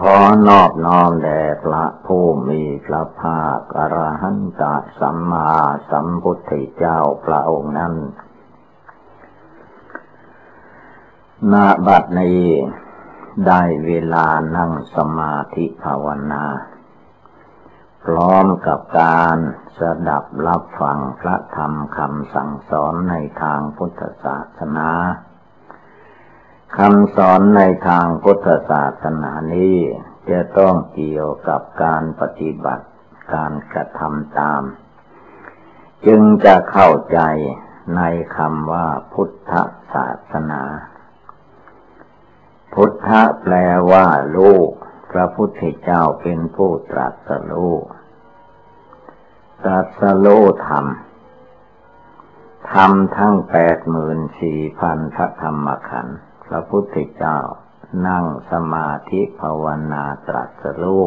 ขอนอบน้อมแด่พระผู้มีพระภาคอรหันตสัมมาสัมพุทธเจ้าพระองค์นั้นนาบัดนี้ได้เวลานั่งสมาธิภาวนา พร้อมกับการสดับรับฟังพระธรรมคำสั่งสอนในทางพุทธศาสนา คำสอนในทางพุทธศาสนานี้ จะต้องเกี่ยวกับการปฏิบัติการกระทำตาม จึงจะเข้าใจในคำว่าพุทธศาสนา พุทธะแปลว่าลูกพระพุทธเจ้าเป็นผู้ตรัสรู้ตรัสรู้ธรรมธรรมทั้งแปดหมื่นสี่พันพระธรรมขันธ์ พระพุทธเจ้านั่งสมาธิภาวนาตรัสรู้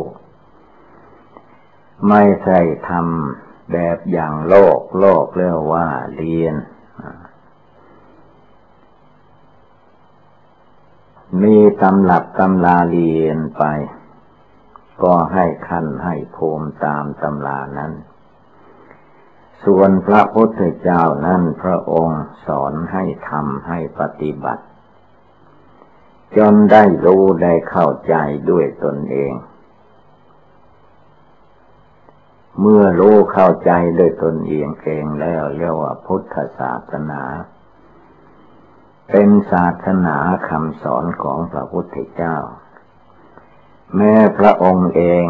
ไม่ใช่ทำแบบอย่างโลก โลกเรียกว่าเรียน มีตำลับตำลาเรียนไป ก็ให้ขั้นให้ภูมิตามตำลานั้น ส่วนพระพุทธเจ้านั้นพระองค์สอนให้ทำให้ปฏิบัติ จนได้รู้ได้เข้าใจด้วยตนเอง เมื่อรู้เข้าใจด้วยตนเองเองแล้วเรียกว่าพุทธศาสนา เป็นศาสนาคำสอนของพระพุทธเจ้า แม้พระองค์เอง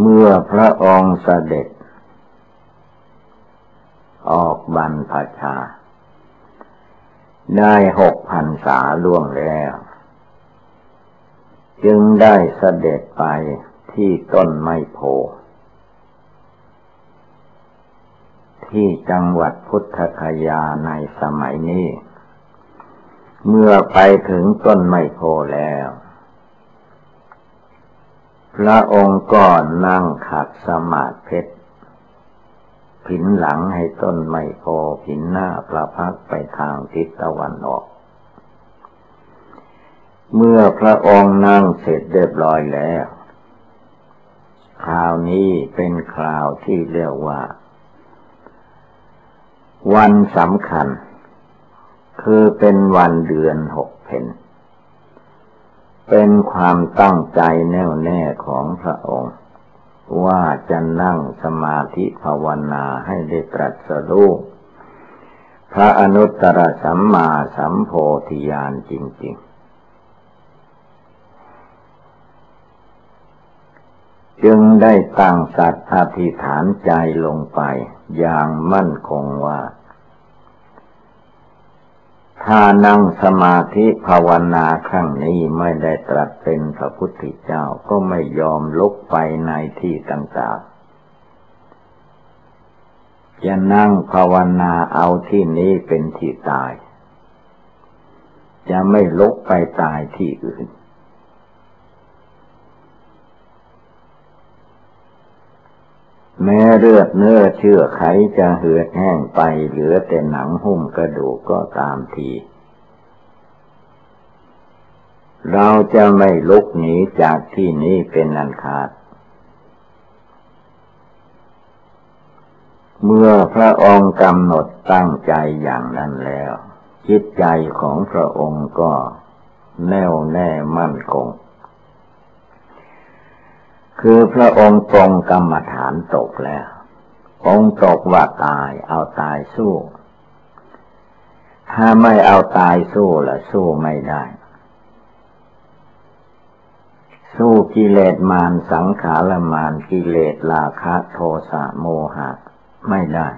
เมื่อพระองค์เสด็จ ออกบรรพชา ได้หกพันษาล่วงแล้ว จึงได้เสด็จไปที่ต้นไม้โพที่จังหวัดพุทธคยาในสมัยนี้ เมื่อไปถึงต้นไม้โพแล้ว พระองค์ก็นั่งขัดสมาธิ ผินหลังให้ต้นไม้โพผินหน้าประพักไปทางทิศตะวันออก เมื่อพระองค์นั่งเสร็จเรียบร้อยแล้ว คราวนี้เป็นคราวที่เรียกว่า วันสำคัญ คือเป็นวันเดือนหกเพนเป็นความตั้งใจแน่วแน่ของพระองค์ ว่าจะนั่งสมาธิภาวนาให้ได้ตรัสรู้พระอนุตตรสัมมาสัมโพธิญาณจริง ๆ จึงได้ตั้งสัตว์อธิษฐานใจลงไปอย่างมั่นคงว่า ถ้านั่งสมาธิภาวนาครั้งนี้ไม่ได้ตรัสเป็นพระพุทธเจ้าก็ไม่ยอมลุกไปในที่ต่างๆ จะนั่งภาวนาเอาที่นี้เป็นที่ตาย จะไม่ลุกไปตายที่อื่น แม้เลือดเนื้อเชื่อไขจะเหือดแห้งไปเหลือแต่หนังหุ้มกระดูกก็ตามที เราจะไม่ลุกหนีจากที่นี้เป็นอันขาด เมื่อพระองค์กำหนดตั้งใจอย่างนั้นแล้ว จิตใจของพระองค์ก็แน่วแน่มั่นคง คือพระองค์ตรงกรรมฐานตกแล้ว องค์ตกว่าตายเอาตายสู้ ถ้าไม่เอาตายสู้ละสู้ไม่ได้ สู้กิเลสมารสังขารมารกิเลสราคะโทสะโมหะ ไม่ได้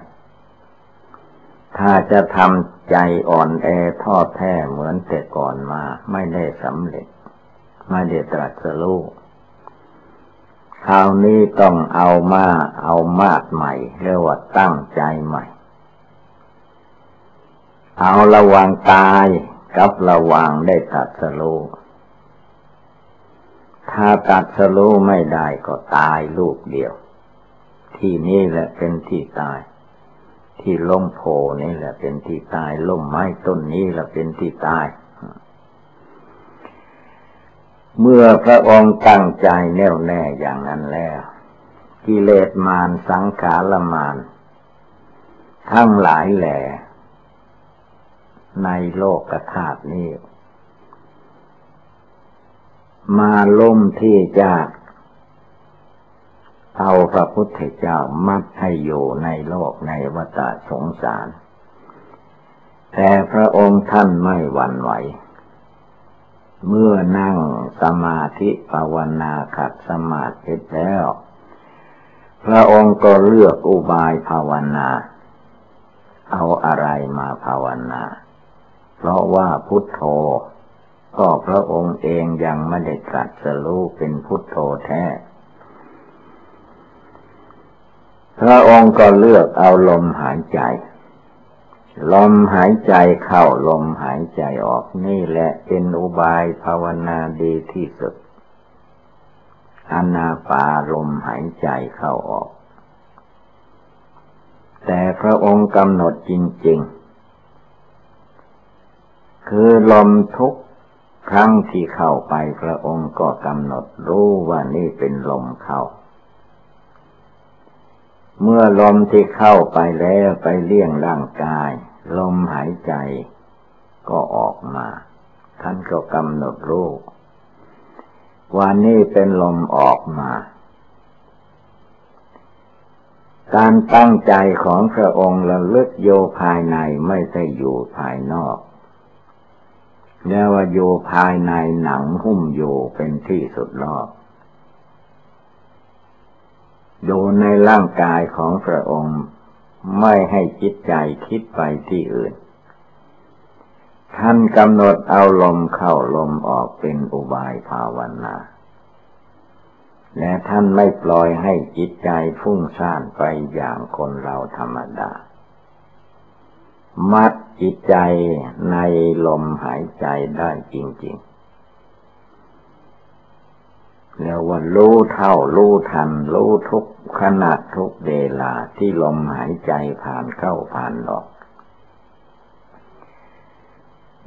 ถ้าจะทำใจอ่อนแอทอดแท้เหมือนแต่ก่อนมา ไม่ได้สำเร็จ ไม่ได้ตรัสรู้ ทราวนี้ต้องเอามาเอามาดใหม่เรียกว่าตั้งใจใหม่ เอาระวังตายกับระวังได้ตัดสโลถ้าตัดสโลไม่ได้ก็ตายลูกเดียว ที่นี่แหละเป็นที่ตาย ที่ล้มโพนี่แหละเป็นที่ตายล้มไม้ต้นนี้แหละเป็นที่ตาย เมื่อพระองค์ตั้งใจแน่วแน่อย่างนั้นแล้ว กิเลสมารสังขารมารทั้งหลายแหล่ในโลกธาตุนี้ มาล่มที่จะเอาพระพุทธเจ้ามัดให้อยู่ในโลกในวัฏสงสาร แต่พระองค์ท่านไม่หวั่นไหว เมื่อนั่งสมาธิภาวนาขัดสมาธิแล้ว พระองค์ก็เลือกอุบายภาวนา เอาอะไรมาภาวนา เพราะว่าพุทโธ ก็พระองค์เองยังไม่ได้ตรัสรู้เป็นพุทโธแท้พระองค์ก็เลือกเอาลมหายใจ ลมหายใจเข้าลมหายใจออกนี่แหละเป็นอุบายภาวนาดีที่สุดอนาปาลมหายใจเข้าออก แต่พระองค์กำหนดจริง ๆ คือลมทุกครั้งที่เข้าไปพระองค์ก็กำหนดรู้ว่านี่เป็นลมเข้า เมื่อลมที่เข้าไปแล้วไปเลี้ยงร่างกาย ลมหายใจก็ออกมา ท่านก็กำหนดรู้ว่านี่เป็นลมออกมา การตั้งใจของพระองค์ระลึกโยภายในไม่ใช่อยู่ภายนอกเรียกว่าอยู่ภายในหนังหุ้มอยู่เป็นที่สุดรอบ อยู่ในร่างกายของพระองค์ ไม่ให้จิตใจคิดไปที่อื่น ท่านกำหนดเอาลมเข้าลมออกเป็นอุบายภาวนาและท่านไม่ปล่อยให้จิตใจฟุ้งซ่านไปอย่างคนเราธรรมดา มัดจิตใจในลมหายใจได้จริง ๆ เรียกว่ารู้เท่ารู้ทัน รู้ทุกขนาดทุกเวลาที่ลมหายใจผ่านเข้าผ่านออก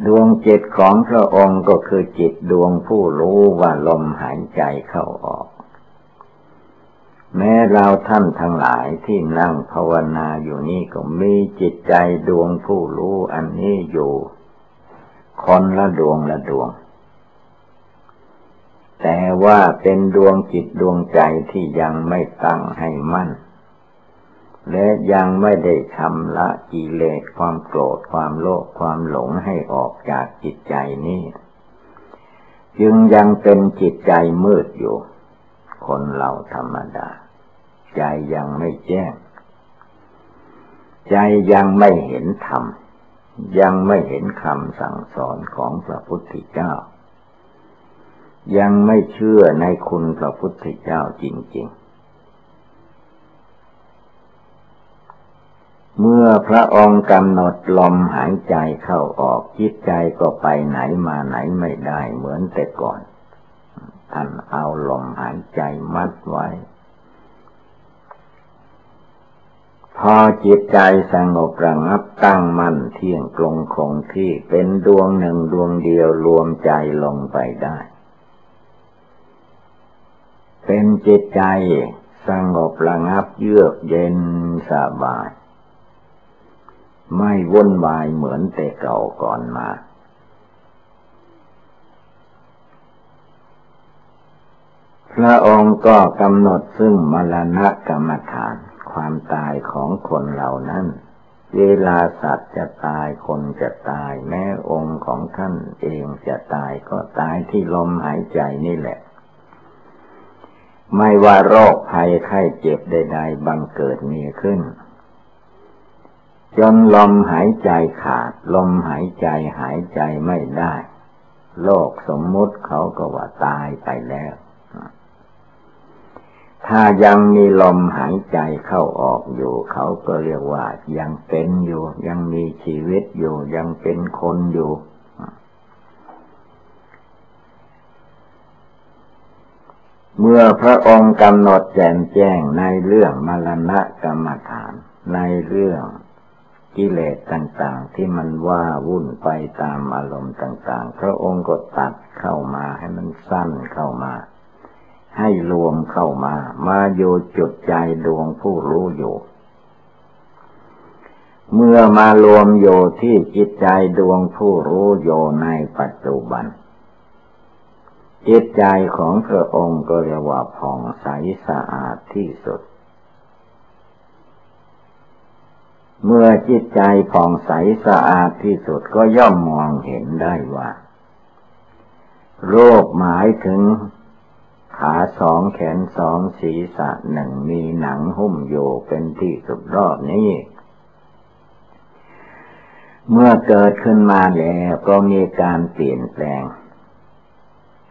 ดวงจิตของพระองค์ก็คือจิตดวงผู้รู้ว่าลมหายใจเข้าออก แม้เราท่านทั้งหลายที่นั่งภาวนาอยู่นี่ก็มีจิตใจดวงผู้รู้อันนี้อยู่ คนละดวงละดวง แต่ว่าเป็นดวงจิตดวงใจที่ยังไม่ตั้งให้มั่น และยังไม่ได้ชำระกิเลสความโกรธความโลภความหลงให้ออกจากจิตใจนี้ จึงยังเป็นจิตใจมืดอยู่ คนเราธรรมดา ใจยังไม่แจ้ง ใจยังไม่เห็นธรรม ยังไม่เห็นคำสั่งสอนของพระพุทธเจ้า ยังไม่เชื่อในคุณพระพุทธเจ้าจริง ๆ เมื่อพระองค์กำหนดลมหายใจเข้าออกจิตใจก็ไปไหนมาไหนไม่ได้เหมือนแต่ก่อน ท่านเอาลมหายใจมัดไว้ พอจิตใจสงบระงับตั้งมั่นเที่ยงตรงคงที่เป็นดวงหนึ่งดวงเดียวรวมใจลงไปได้ เป็นจิตใจสงบระงับเยือกเย็นสบาย ไม่วุ่นวายเหมือนแต่เก่าก่อนมา พระองค์ก็กำหนดซึ่งมรณะกรรมฐานความตายของคนเหล่านั้น เวลาสัตว์จะตายคนจะตายแม้องค์ของท่านเองจะตายก็ตายที่ลมหายใจนี่แหละ ไม่ว่าโรคภัยไข้เจ็บใดๆบังเกิดมีขึ้น จนลมหายใจขาด ลมหายใจหายใจไม่ได้ โลกสมมุติเขาก็ว่าตายไปแล้ว ถ้ายังมีลมหายใจเข้าออกอยู่ เขาก็เรียกว่ายังเป็นอยู่ ยังมีชีวิตอยู่ ยังเป็นคนอยู่ เมื่อพระองค์กำหนดแจ่มแจ้งในเรื่องมรณะกรรมฐาน ในเรื่องกิเลสต่างๆ ที่มันว่าวุ่นไปตามอารมณ์ต่างๆ พระองค์ก็ตัดเข้ามาให้มันสั้นเข้ามา ให้รวมเข้ามา มาอยู่จุดใจดวงผู้รู้อยู่เมื่อมารวมอยู่ที่จิตใจดวงผู้รู้อยู่ในปัจจุบัน จิตใจของพระองค์ก็เรียกว่าผ่องใสสะอาดที่สุด เมื่อจิตใจผ่องใสสะอาดที่สุดก็ย่อมมองเห็นได้ว่า โรคหมายถึง ขาสองแขนสองศีรษะหนึ่งมีหนังหุ้มอยู่เป็นที่สุดรอบนี้เมื่อเกิดขึ้นมาแล้วก็มีการเปลี่ยนแปลง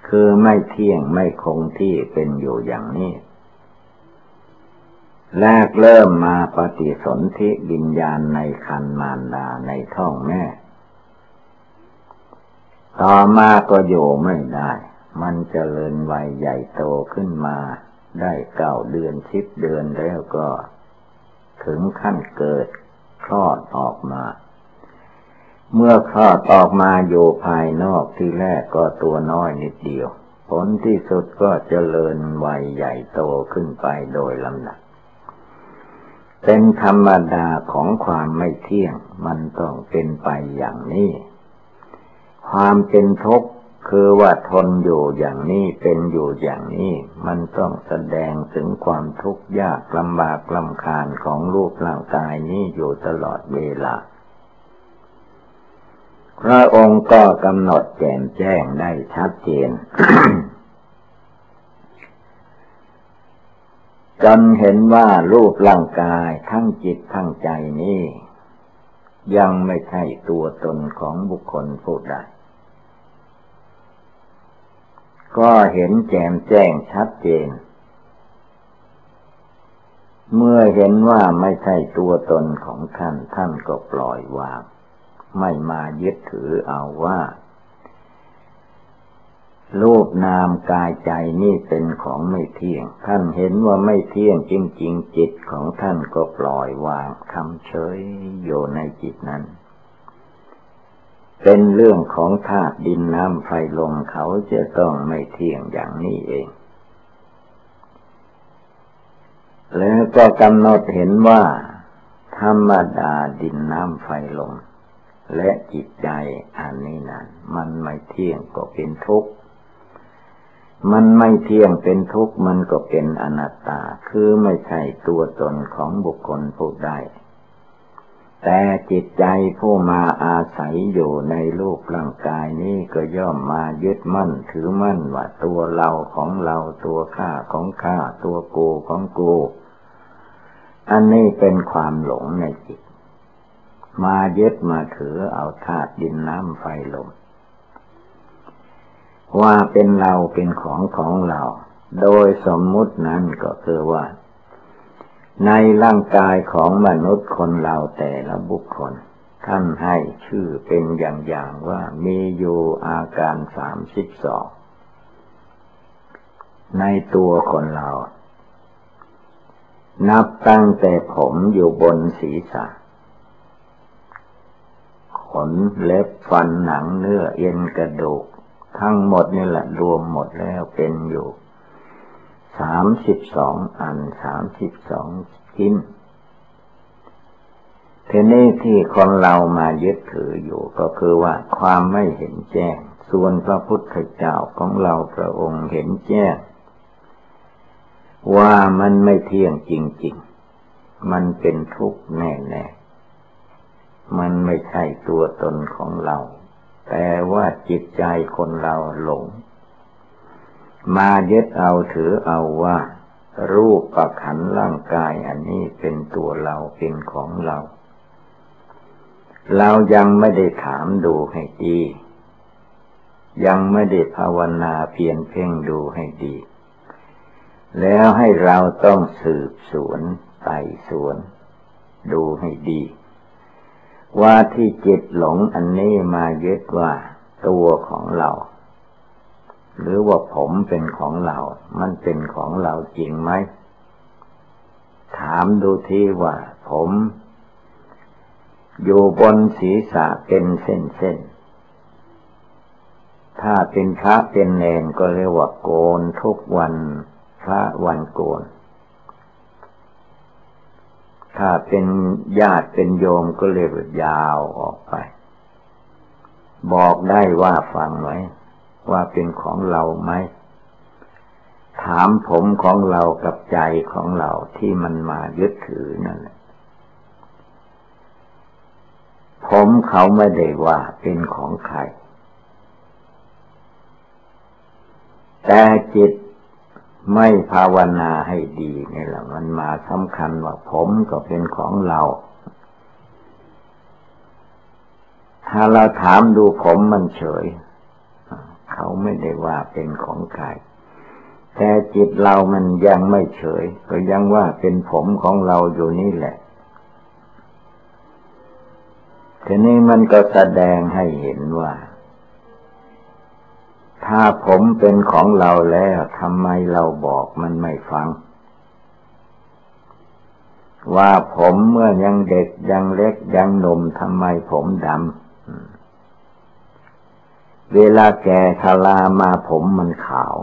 คือไม่เที่ยงไม่คงที่เป็นอยู่อย่างนี้ แรกเริ่มมาปฏิสนธิวิญญาณในคันมารดาในท้องแม่ ต่อมาก็อยู่ไม่ได้ มันจเจริญวัยใหญ่โตขึ้นมา ได้เก้าเดือนสิบเดือนแล้วก็ ถึงขั้นเกิดคลอดออกมา เมื่อคลอดออกมาอยู่ภายนอกที่แรกก็ตัวน้อยนิดเดียว ผลที่สุดก็เจริญวัยใหญ่โตขึ้นไปโดยลำดับ เป็นธรรมดาของความไม่เที่ยง มันต้องเป็นไปอย่างนี้ ความเป็นทุกข์คือว่าทนอยู่อย่างนี้เป็นอยู่อย่างนี้ มันต้องแสดงถึงความทุกข์ยากลำบากลำคาญของรูปร่างกายนี้อยู่ตลอดเวลา พระองค์ก็กำหนดแจมแจ้งได้ชัดเจน จนเห็นว่ารูปร่างกายทั้งจิตทั้งใจนี้ ยังไม่ใช่ตัวตนของบุคคลผู้ใดก็เห็นแจ่มแจ้งชัดเจน เมื่อเห็นว่าไม่ใช่ตัวตนของท่านท่านก็ปล่อยวาง ไม่มายึดถือเอาว่า รูปนามกายใจนี่เป็นของไม่เที่ยง ท่านเห็นว่าไม่เที่ยงจริง ๆ จิตของท่านก็ปล่อยวางทำเฉยอยู่ในจิตนั้น เป็นเรื่องของธาตุดินน้ำไฟลมเขาจะต้องไม่เที่ยงอย่างนี้เองแล้วก็กำหนดเห็นว่า ธรรมดาดินน้ำไฟลม และจิตใจอันนี้นั้นมันไม่เที่ยงก็เป็นทุกข์ มันไม่เที่ยงเป็นทุกข์มันก็เป็นอนัตตา คือไม่ใช่ตัวตนของบุคคลผู้ใดแต่จิตใจผู้มาอาศัยอยู่ในรูปร่างกายนี้ก็ย่อมมายึดมั่นถือมั่นว่าตัวเราของเราตัวข้าของข้าตัวกูของกู อันนี้เป็นความหลงในจิต มายึดมาถือเอาธาตุดินน้ำไฟลม ว่าเป็นเราเป็นของของเรา โดยสมมุตินั้นก็คือว่า ในร่างกายของมนุษย์คนเราแต่ละบุคคล ท่านให้ชื่อเป็นอย่างๆว่ามีอยู่อาการสามสิบสองในตัวคนเรา นับตั้งแต่ผมอยู่บนศีรษะ นเล็บฟันหนังเนื้อเอ็นกระดูก ทั้งหมดนี่แหละรวมหมดแล้วเป็นอยู่สามสิบสองอันสามสิบสองชิ้นทีนี้ที่คนเรามายึดถืออยู่ก็คือว่าความไม่เห็นแจ้ง ส่วนพระพุทธเจ้าของเราพระองค์เห็นแจ้ง ว่ามันไม่เที่ยงจริง ๆ มันเป็นทุกข์แน่ๆ มันไม่ใช่ตัวตนของเรา แต่ว่าจิตใจคนเราหลง มายึดเอาถือเอาว่า รูปประขันร่างกายอันนี้เป็นตัวเราเป็นของเรา เรายังไม่ได้ถามดูให้ดี ยังไม่ได้ภาวนาเพียรเพ่งดูให้ดี แล้วให้เราต้องสืบสวนไต่สวน ดูให้ดี ว่าที่จิตหลงอันนี้มายึดว่าตัวของเรา หรือว่าผมเป็นของเรา มันเป็นของเราจริงไหม ถามดูที่ว่า ผม อยู่บนศีรษะเป็นเส้นเส้นถ้าเป็นพระเป็นเนนก็เรียกว่าโกนทุกวันพระวันโกน ถ้าเป็นญาติเป็นโยมก็เรียกว่ายาวออกไป บอกได้ว่าฟังไหมว่าเป็นของเราไหมถามผมของเรากับใจของเราที่มันมายึดถือนั่นแหละผมเขาไม่ได้ว่าเป็นของใคร แต่จิต ไม่ภาวนาให้ดีนี่แหละมันมาสำคัญว่าผมก็เป็นของเรา ถ้าเราถามดูผมมันเฉย เขาไม่ได้ว่าเป็นของใครแต่จิตเรามันยังไม่เฉย ก็ยังว่าเป็นผมของเราอยู่นี่แหละทีนี้มันก็แสดงให้เห็นว่า ถ้าผมเป็นของเราแล้วทำไมเราบอกมันไม่ฟัง ว่าผมเมื่อยังเด็กยังเล็กยังหนุ่มทำไมผมดำเวลาแก่ชรามาผมมันขาว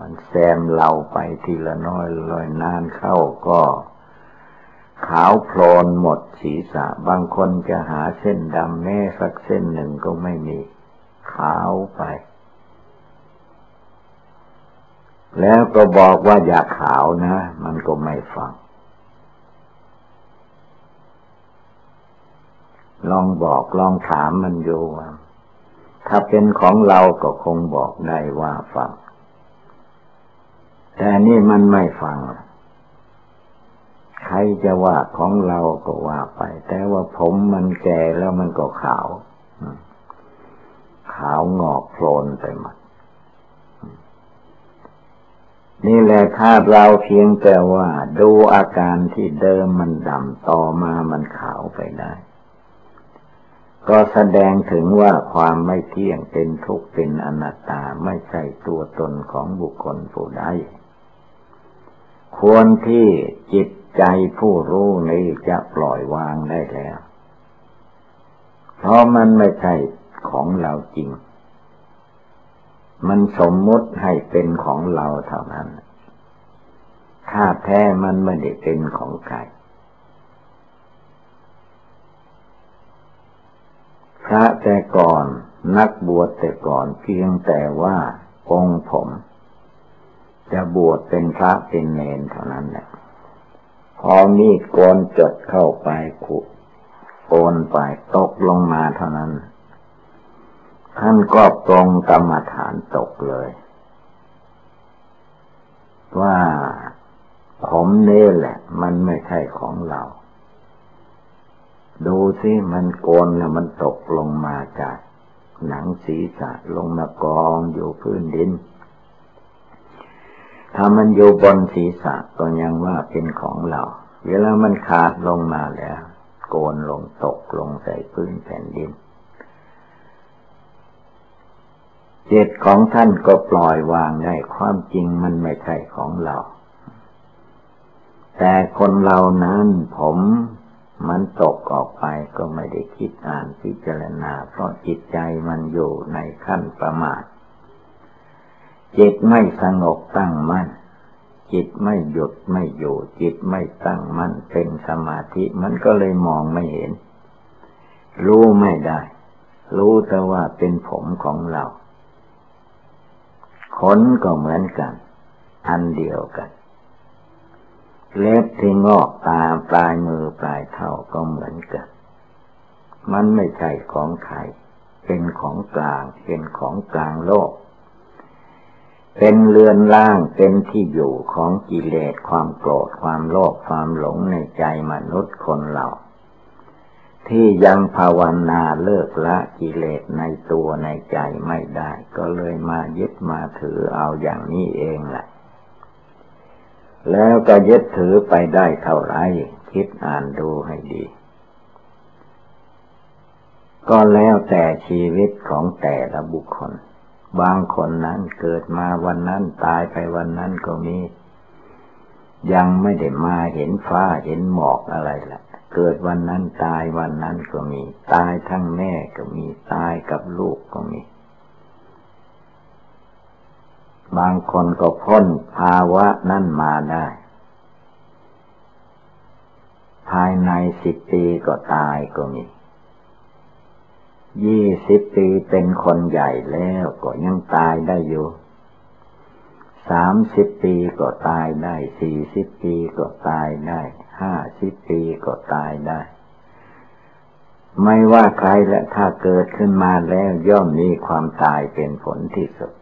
มันแซมเราไปทีละน้อยลอยนานเข้าก็ขาวโพลนหมดศีรษะ บางคนจะหาเส้นดำแม้สักเส้นหนึ่งก็ไม่มี ขาวไป แล้วก็บอกว่าอย่าขาวนะ มันก็ไม่ฟัง ลองบอกลองถามมันอยู่ว่า ถ้าเป็นของเราก็คงบอกได้ว่าฟัง แต่นี่มันไม่ฟัง ใครจะว่าของเราก็ว่าไป แต่ว่าผมมันแก่แล้วมันก็ขาว ขาวงอกโพลนไปหมด นี่แหละถ้าเราเพียงแต่ว่า ดูอาการที่เดิมมันดำต่อมามันขาวไปได้ ก็แสดงถึงว่าความไม่เที่ยงเป็นทุกข์เป็นอนัตตาไม่ใช่ตัวตนของบุคคลผู้ใดควรที่จิตใจผู้รู้นี้จะปล่อยวางได้แล้ว เพราะมันไม่ใช่ของเราจริง มันสมมุติให้เป็นของเราเท่านั้นถ้าแท้มันไม่ได้เป็นของใคร พระแต่ก่อนนักบวชแต่ก่อนเพียงแต่ว่าองผม จะบวชเป็นพระเป็นเนนเท่านั้นแหละ พอมีดโกนจดเข้าไปขุโกนไปตกลงมาเท่านั้น ท่านก็ตรงกรรมฐานตกเลย ว่าผมนี่แหละ มันไม่ใช่ของเรา ดูสิมันโกนแล้วมันตกลงมาจากหนังศีรษะลงมากองอยู่พื้นดิน ถ้ามันอยู่บนศีรษะก็ยังว่าเป็นของเรา เวลามันขาดลงมาแล้ว โกนลงตกลงใส่พื้นแผ่นดิน จิตของท่านก็ปล่อยวางได้ความจริงมันไม่ใช่ของเรา แต่คนเรานั้นผมมันตกออกไปก็ไม่ได้คิดอ่านพิจารณา เพราะจิตใจมันอยู่ในขั้นประมาทจิตไม่สงบตั้งมั่น จิตไม่หยุดไม่อยู่ จิตไม่ตั้งมั่นเป็นสมาธิมันก็เลยมองไม่เห็น รู้ไม่ได้ รู้แต่ว่าเป็นผมของเรา ขนก็เหมือนกัน อันเดียวกัน เล็บที่งอกตาปลายมือปลายเท้าก็เหมือนกัน มันไม่ใช่ของใครเป็นของกลาง เป็นของกลางโลก เป็นเรือนร่าง เป็นที่อยู่ของกิเลสความโกรธ ความโลภ ความหลงในใจมนุษย์คนเรา ที่ยังภาวนาเลิกละกิเลสในตัวในใจไม่ได้ ก็เลยมายึดมาถือเอาอย่างนี้เองแหละ แล้วก็ยึดถือไปได้เท่าไรคิดอ่านดูให้ดี ก็แล้วแต่ชีวิตของแต่ละบุคคล บางคนนั้นเกิดมาวันนั้นตายไปวันนั้นก็มี ยังไม่ได้มาเห็นฟ้าเห็นหมอกอะไรละ เกิดวันนั้นตายวันนั้นก็มี ตายทั้งแม่ก็มีตายกับลูกก็มี บางคนก็พ้นภาวะนั่นมาได้ ภายในสิบปีก็ตายก็มี ยี่สิบปีเป็นคนใหญ่แล้วก็ยังตายได้อยู่สามสิบปีก็ตายได้ สี่สิบปีก็ตายได้ ห้าสิบปีก็ตายได้ ไม่ว่าใครและถ้าเกิดขึ้นมาแล้วย่อมมีความตายเป็นผลที่สุด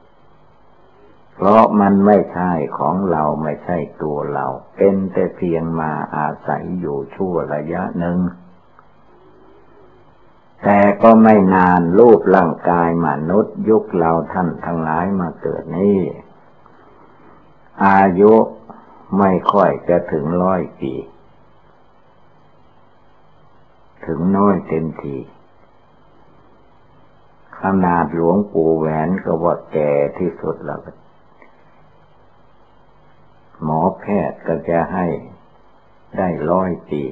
เพราะมันไม่ใช่ของเราไม่ใช่ตัวเรา เป็นแต่เพียงมาอาศัยอยู่ชั่วระยะหนึ่งแต่ก็ไม่นานรูปร่างกายมนุษย์ยุคเราท่านทั้งหลายมาเกิดนี้ อายุไม่ค่อยจะถึงร้อยปี ถึงน้อยเต็มทีขนาดหลวงปู่แหวนก็ว่าแก่ที่สุดแล้ว หมอแพทย์ก็จะให้ได้ร้อยปี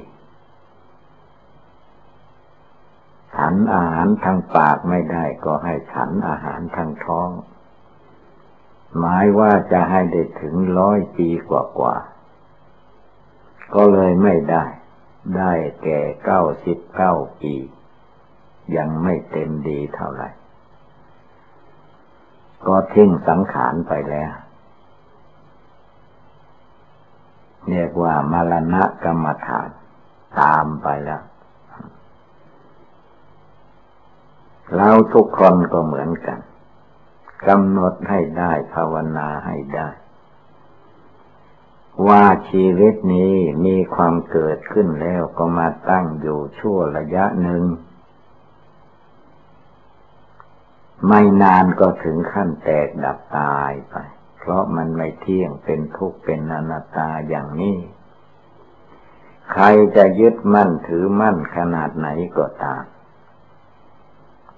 ฉันอาหารทางปากไม่ได้ก็ให้ฉันอาหารทางท้อง หมายว่าจะให้ได้ถึงร้อยปีกว่าๆก็เลยไม่ได้ ได้แก่เก้าสิบเก้าปี ยังไม่เต็มดีเท่าไหร่ ก็ทิ้งสังขารไปแล้ว เรียกว่ามรณะกรรมฐานตามไปแล้วเราทุกคนก็เหมือนกันกำหนดให้ได้ภาวนาให้ได้ ว่าชีวิตนี้มีความเกิดขึ้นแล้วก็มาตั้งอยู่ชั่วระยะหนึ่ง ไม่นานก็ถึงขั้นแตกดับตายไป เพราะมันไม่เที่ยงเป็นทุกข์เป็นอนัตตาอย่างนี้ ใครจะยึดมั่นถือมั่นขนาดไหนก็ตาม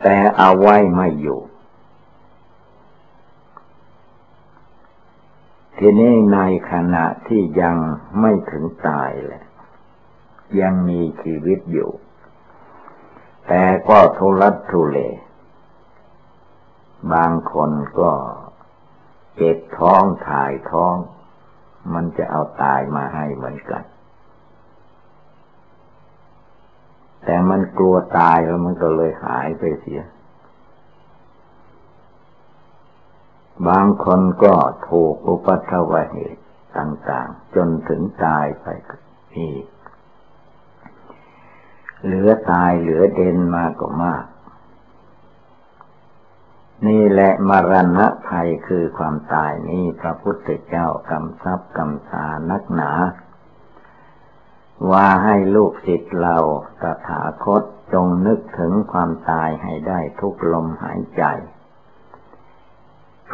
แต่เอาไว้ไม่อยู่ ทีนี้ในขณะที่ยังไม่ถึงตายแหละยังมีชีวิตอยู่ แต่ก็ทุรัทุเล บางคนก็เจ็บท้องถ่ายท้อง มันจะเอาตายมาให้เหมือนกัน แต่มันกลัวตายแล้วมันก็เลยหายไปเสีย บางคนก็ถูกอุปัตวเหตุต่างๆ จนถึงตายไปนี่เหลือตายเหลือเด่นมากก็มาก นี่แหละมรณะภัยคือความตายนี่พระพุทธเจ้ากำซับกำสานักหนา ว่าให้ลูกศิษย์เราตถาคตจงนึกถึงความตายให้ได้ทุกลมหายใจ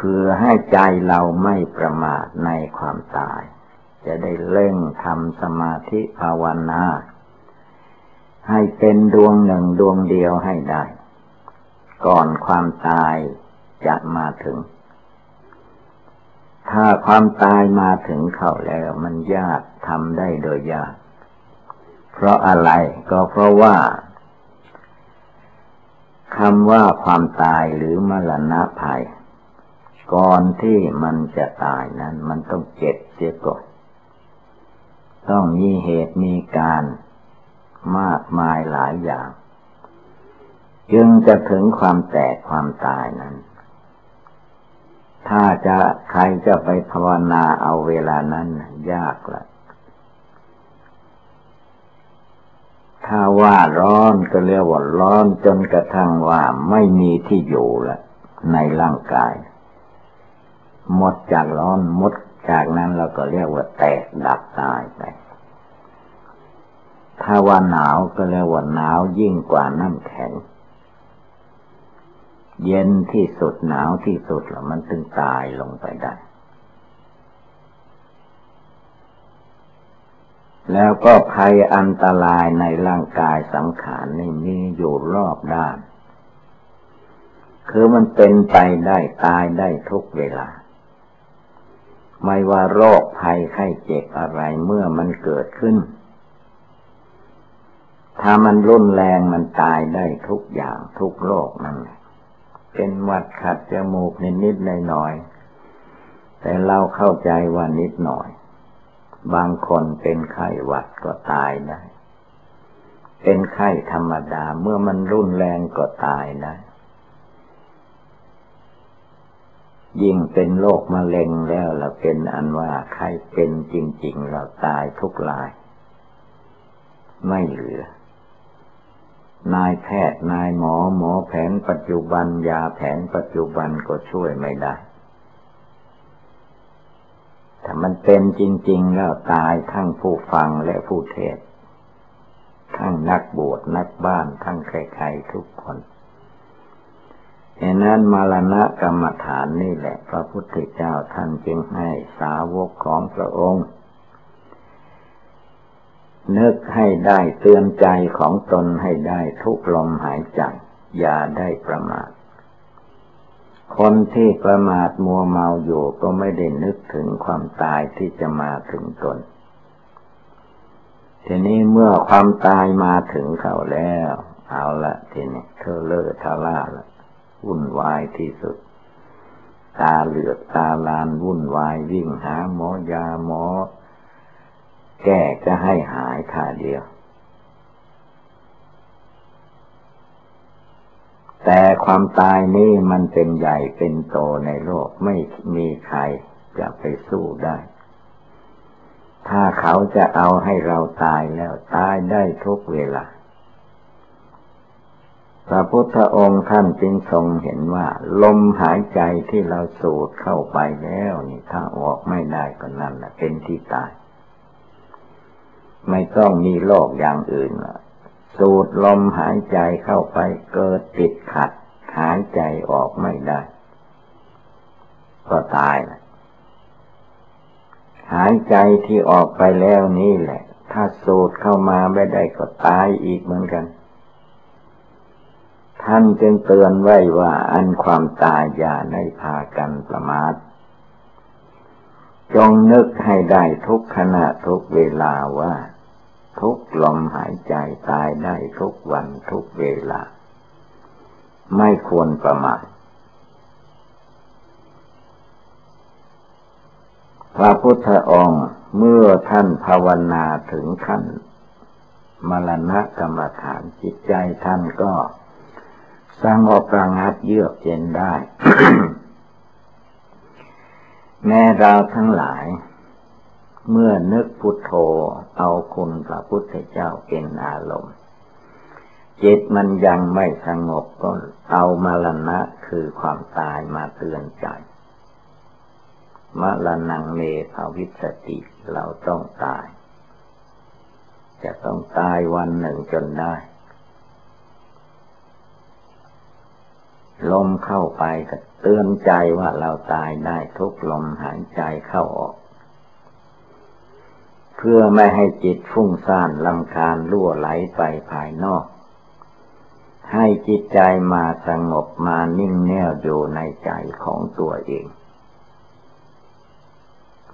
เพื่อให้ใจเราไม่ประมาทในความตาย จะได้เล่งทำสมาธิภาวนา ให้เป็นดวงหนึ่งดวงเดียวให้ได้ ก่อนความตายจะมาถึง ถ้าความตายมาถึงเข้าแล้วมันยากทำได้โดยยาก เพราะอะไรก็เพราะว่าคำว่าความตายหรือมรณะภัย ก่อนที่มันจะตายนั้น มันต้องเจ็บเสียก่อน ต้องมีเหตุมีการมากมายหลายอย่าง จึงจะถึงความแตกความตายนั้น ถ้าจะใครจะไปภาวนาเอาเวลานั้นยากละถ้าว่าร้อนก็เรียกว่าร้อนจนกระทั่งว่าไม่มีที่อยู่ละในร่างกาย หมดจากร้อนหมดจากนั้นเราก็เรียกว่าแตกดับตายไป ถ้าว่าหนาวก็เรียกว่าหนาวยิ่งกว่าน้ำแข็ง เย็นที่สุดหนาวที่สุดแล้วมันถึงตายลงไปได้ แล้วก็ภัยอันตรายในร่างกายสังขารนี่มีอยู่รอบด้าน คือมันเป็นไปได้ตายได้ทุกเวลา ไม่ว่าโรคภัยไข้เจ็บอะไรเมื่อมันเกิดขึ้น ถ้ามันรุนแรงมันตายได้ทุกอย่างทุกโรคนั่นเป็นวัดขัดจมูกนิดนิดหน่อยหน่อยแต่เราเข้าใจว่านิดหน่อย บางคนเป็นไข้หวัดก็ตายได้ เป็นไข้ธรรมดาเมื่อมันรุนแรงก็ตายได้ ยิ่งเป็นโรคมะเร็งแล้วเราเป็นอันว่าใครเป็นจริง ๆ เราตายทุกราย ไม่เหลือ นายแพทย์นายหมอหมอแผนปัจจุบันยาแผนปัจจุบันก็ช่วยไม่ได้ถ้ามันเป็นจริง ๆ แล้วตายทั้งผู้ฟังและผู้เทศ ทั้งนักบวชนักบ้านทั้งใครๆทุกคน ดังนั้นมรณะกรรมฐานนี่แหละ พระพุทธเจ้าท่านจึงให้สาวกของพระองค์นึกให้ได้เตือนใจของตนให้ได้ทุกลมหายใจ อย่าได้ประมาท คนที่ประมาทมัวเมาอยู่ก็ไม่ได้นึกถึงความตายที่จะมาถึงตน ทีนี้เมื่อความตายมาถึงเขาแล้ว เอาละทีนี้เธอเลิกทาล่าละ วุ่นวายที่สุด ตาเหลือกตาลานวุ่นวายวิ่งหาหมอยาหมอ แก้จะให้หายท่าเดียว แต่ความตายนี่มันเป็นใหญ่เป็นโตในโลกไม่มีใครจะไปสู้ได้ถ้าเขาจะเอาให้เราตายแล้วตายได้ทุกเวลา พระพุทธองค์ท่านจึงทรงเห็นว่า ลมหายใจที่เราสูดเข้าไปแล้วนี่ถ้าออกไม่ได้ก็นั่นแหละเป็นที่ตาย ไม่ต้องมีโรคอย่างอื่นสูดลมหายใจเข้าไปเกิดติดขัด หายใจออกไม่ได้ ก็ตายละหายใจที่ออกไปแล้วนี่แหละ ถ้าสูดเข้ามาไม่ได้ก็ตายอีกเหมือนกัน ท่านจึงเตือนไว้ว่าอันความตายอย่าได้พากันประมาทจงนึกให้ได้ทุกขณะทุกเวลาว่า ทุกลมหายใจตายได้ทุกวันทุกเวลา ไม่ควรประมาทพระพุทธองค์เมื่อท่านภาวนาถึงขั้นมรณะกรรมฐานจิตใจท่านก็ สงบระงับเยือกเย็นได้ แม้เราทั้งหลาย เมื่อนึกพุทโธเอาคุณพระพุทธเจ้าเป็นอารมณ์ จิตมันยังไม่สงบก็เอามรณะคือความตายมาเตือนใจมรณงเมภาวิสติเราต้องตาย จะต้องตายวันหนึ่งจนได้ ลมเข้าไปก็เตือนใจว่าเราตายได้ทุกลมหายใจเข้าออก เพื่อไม่ให้จิตฟุ้งซ่านลำคาญล่วไหลไปภายนอก ให้จิตใจมาสงบมานิ่งแน่วอยู่ในใจของตัวเอง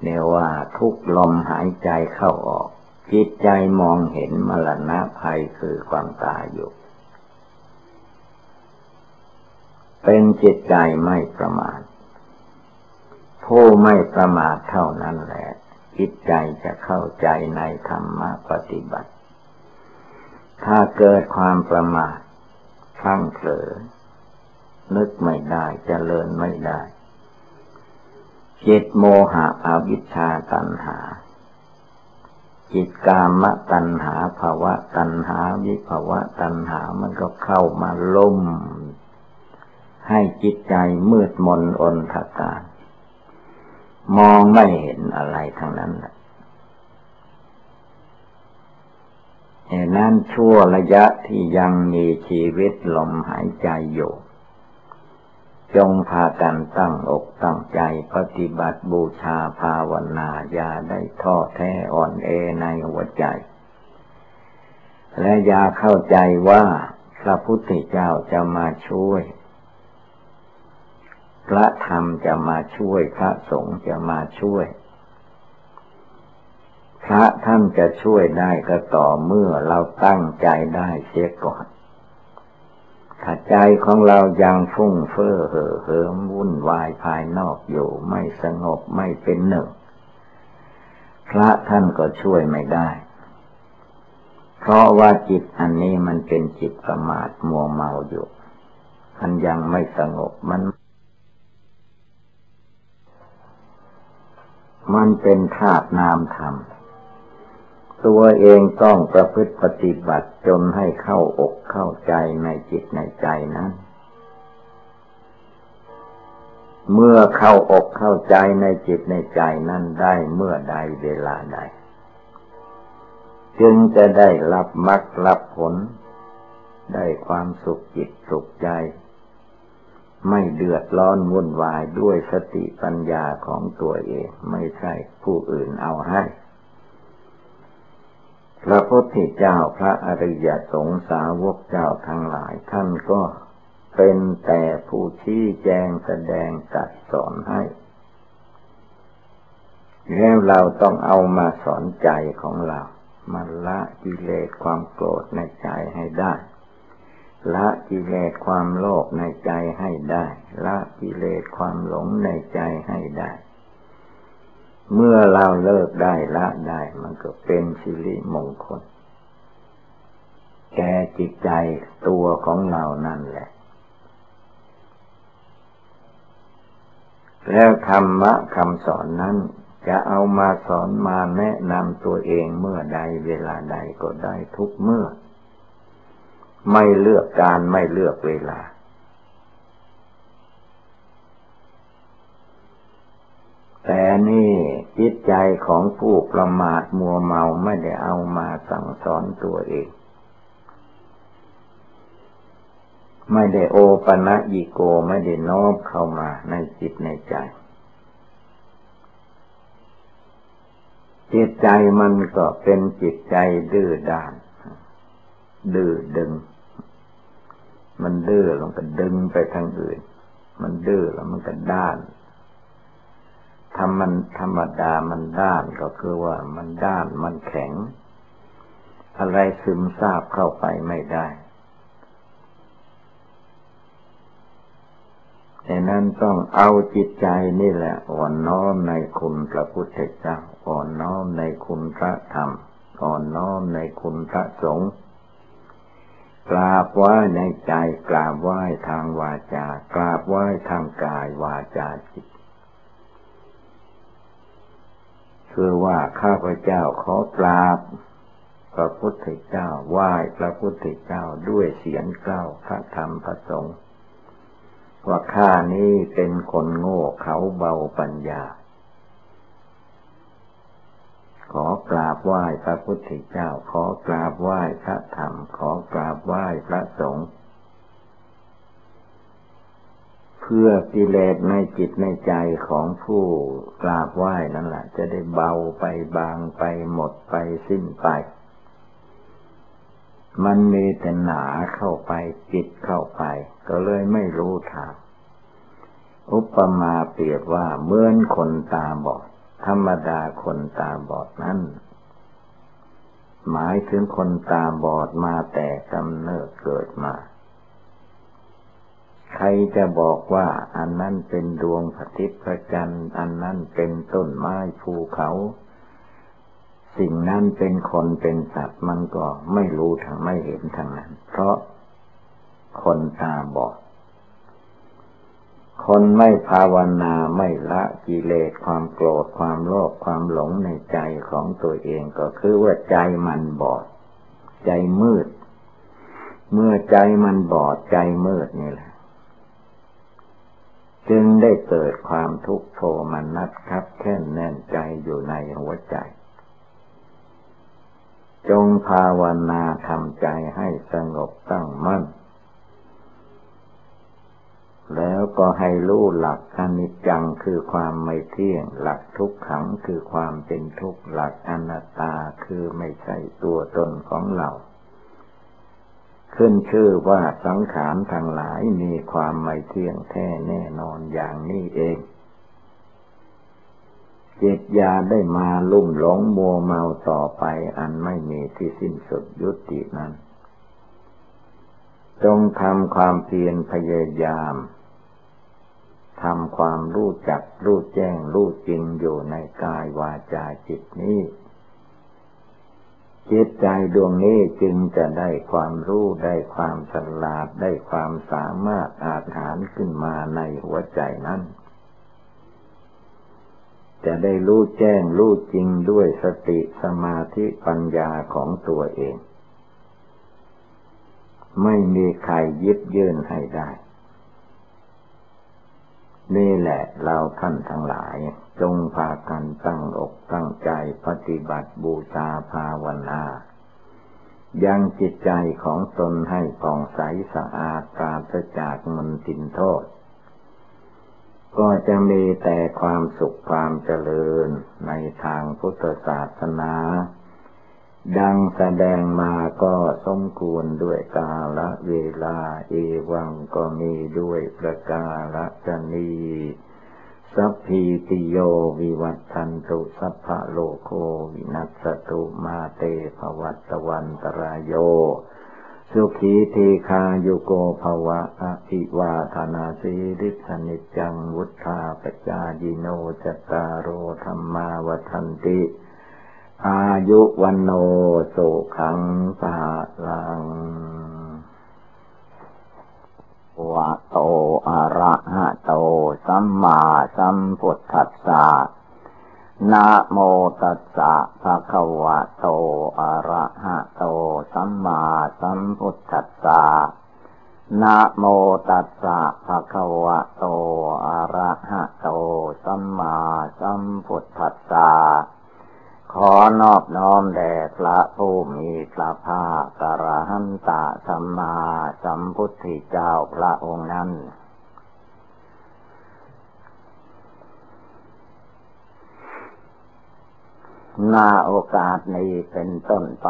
เรียกว่าทุกลมหายใจเข้าออก จิตใจมองเห็นมรณะภัยคือความตายอยู่ เป็นจิตใจไม่ประมาทผู้ไม่ประมาทเท่านั้นแหละ จิตใจจะเข้าใจในธรรมะปฏิบัติ ถ้าเกิดความประมาทพลั้งเผลอ นึกไม่ได้จเจริญไม่ได้ จิตโมหะอวิชชาตัณหา จิตกามตัณหาภาวะตัณหาวิภาวะตัณหามันก็เข้ามาล่ม ให้จิตใจมืดมนอนทการ มองไม่เห็นอะไรทั้งนั้นเหตุนั้นชั่วระยะที่ยังมีชีวิตลมหายใจอยู่ จงพากันตั้งอกตั้งใจปฏิบัติบูชาภาวนาอย่าได้ท้อแท้อ่อนเอในหัวใจ และอย่าเข้าใจว่าพระพุทธเจ้าจะมาช่วย พระธรรมจะมาช่วยพระสงฆ์จะมาช่วย พระท่านจะช่วยได้ก็ต่อเมื่อเราตั้งใจได้เสียก่อน ถ้าใจของเรายังฟุ้งเฟ้อเห่อเหิมวุ่นวายภายนอกอยู่ไม่สงบไม่เป็นหนึ่ง พระท่านก็ช่วยไม่ได้ เพราะว่าจิตอันนี้มันเป็นจิตประมาทมัวเมาอยู่ มันยังไม่สงบมัน มันเป็นธาตุนามธรรม ตัวเองต้องประพฤติปฏิบัติจนให้เข้าอกเข้าใจในจิตในใจนั้น เมื่อเข้าอกเข้าใจในจิตในใจนั้นได้เมื่อใดเวลาใด จึงจะได้รับมรรครับผล ได้ความสุขจิตสุขใจ ไม่เดือดร้อนวุ่นวายด้วยสติปัญญาของตัวเอง ไม่ใช่ผู้อื่นเอาให้ พระพุทธเจ้าพระอริยสงสาวกเจ้าทั้งหลายท่านก็เป็นแต่ผู้ชี้แจงแสดงตัดสอนให้ แล้วเราต้องเอามาสอนใจของเรามาละกิเลสความโกรธในใจให้ได้ ละกิเลสความโลภในใจให้ได้ ละกิเลสความหลงในใจให้ได้ เมื่อเราเลิกได้ละได้ มันก็เป็นสิริมงคล แก่จิตใจตัวของเรานั่นแหละ แล้วธรรมะคำสอนนั้นจะเอามาสอนมาแนะนำตัวเองเมื่อใดเวลาใดก็ได้ทุกเมื่อ ไม่เลือกการไม่เลือกเวลา แต่นี่จิตใจของผู้ประมาทมัวเมาไม่ได้เอามาสั่งสอนตัวเอง ไม่ได้โอปะนะยิโกไม่ได้น้อมเข้ามาในจิตในใจจิตใจมันก็เป็นจิตใจดื้อด้าน ดื้อดึง มันดื้อลงก็ดึงไปทางอื่น มันดื้อแล้วมันก็ด้านทำมันธรรมดามันด้านก็คือว่ามันด้านมันแข็ง อะไรซึมซาบเข้าไปไม่ได้ดังนั้นต้องเอาจิตใจนี่แหละอ่อนน้อมในคุณพระพุทธเจ้าอ่อนน้อมในคุณพระธรรมอ่อนน้อมในคุณพระสงฆ์ กราบไหว้ในใจ กราบไหว้ทางวาจา กราบไหว้ทางกายวาจาจิตคือว่าข้าพเจ้าขอกราบ พระพุทธเจ้าไหว้พระพุทธเจ้าด้วยเสียงเกล้าพระธรรมพระสงฆ์ว่าข้านี้เป็นคนโง่เขาเบาปัญญา ขอกราบไหว้พระพุทธเจ้า ขอกราบไหว้พระธรรม ขอกราบไหว้พระสงฆ์เพื่อกิเลสในจิตในใจของผู้กราบไหว้นั่นแหละจะได้เบาไปบางไปหมดไปสิ้นไปมันมีแต่หนาเข้าไปจิตเข้าไป ก็เลยไม่รู้ทาง อุปมาเปรียบว่าเหมือนคนตาบอด ธรรมดาคนตาบอดนั้น หมายถึงคนตาบอดมาแต่กำเนิดเกิดมา ใครจะบอกว่าอันนั้นเป็นดวงพระทิตย์พระจันทร์อันนั้นเป็นต้นไม้ภูเขา สิ่งนั้นเป็นคนเป็นสัตว์มันก็ไม่รู้ทางไม่เห็นทางนั้น เพราะคนตาบอด คนไม่ภาวนาไม่ละกิเลสความโกรธความโลภความหลงในใจของตัวเองก็คือว่าใจมันบอด ใจมืด เมื่อใจมันบอดใจมืดนี่แหละ จึงได้เกิดความทุกข์โทมนัสครับแค่นแน่นใจอยู่ในหัวใจ จงภาวนาทำใจให้สงบตั้งมั่น แล้วก็ให้รู้หลักอนิจจังคือความไม่เที่ยง หลักทุกขังคือความเป็นทุกข์หลักอนัตตาคือไม่ใช่ตัวตนของเราขึ้นชื่อว่าสังขารทั้งหลายมีความไม่เที่ยงแท้แน่นอนอย่างนี้เอง เจตยาได้มาลุ่มหลงมัวเมาต่อไปอันไม่มีที่สิ้นสุดยุตินั้น จงทำความเพียรพยายาม ทำความรู้จักรู้แจ้งรู้จริงอยู่ในกายวาจาจิตนี้จิตใจดวงนี้จึงจะได้ความรู้ได้ความฉลาดได้ความสามารถอาถานขึ้นมาในหัวใจนั้น จะได้รู้แจ้งรู้จริงด้วยสติสมาธิปัญญาของตัวเอง ไม่มีใครยึดยื่นให้ได้ นี่แหละเราท่านทั้งหลาย จงพากันตั้งอกตั้งใจปฏิบัติบูชาภาวนายังจิตใจของตนให้ผ่องใสสะอาดปราศจากมนตินโทษ ก็จะมีแต่ความสุขความเจริญในทางพุทธศาสนา ดังแสดงมาก็สมควรด้วยกาละเวลา เอวังก็มีด้วยประกาละจนีสัพพีติโยวิวัตทันตุสัพพะโลโควินัสตุมาเตภวัตวันตรายโย สุขีทีคาโยโกภวะอภิวาธนาสีริสนิจังวุธาปจายิโนจตารโรธรรมาวทันติ อายุวันโนสุขังสาลังวะโตอะระหะโต สัมมาสัมพุทธัสสะนะโมตัสสะภะคะวะโตอะระหะโต สัมมาสัมพุทธัสสะนะโมตัสสะภะคะวะโตอะระหะโต สัมมาสัมพุทธัสสะ ขอนอบน้อมแด่พระผู้มีพระภาคกระหันตะสัมมาสัมพุทธเจ้าพระองค์นั้นนาโอกาสนี้เป็นต้นไป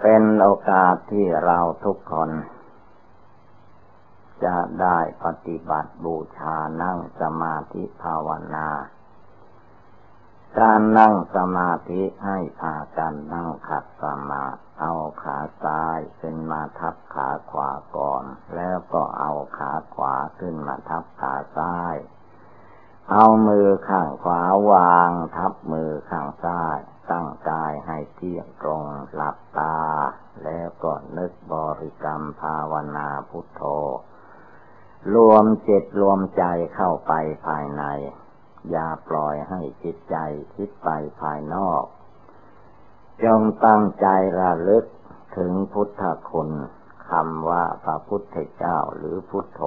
เป็นโอกาสที่เราทุกคน จะได้ปฏิบัติบูชานั่งสมาธิภาวนา การนั่งสมาธิให้พากันนั่งขัดสมาเอาขาซ้ายขึ้นมาทับขาขวาก่อน แล้วก็เอาขาขวาขึ้นมาทับขาซ้าย เอามือข้างขวาวางทับมือข้างซ้ายตั้งกายให้เที่ยงตรงหลับตา แล้วก็นึกบริกรรมภาวนาพุทโธ รวมจิตรวมใจเข้าไปภายใน อย่าปล่อยให้จิตใจคิดไปภายนอก จงตั้งใจระลึกถึงพุทธคุณคำว่าพระพุทธเจ้าหรือพุทโธ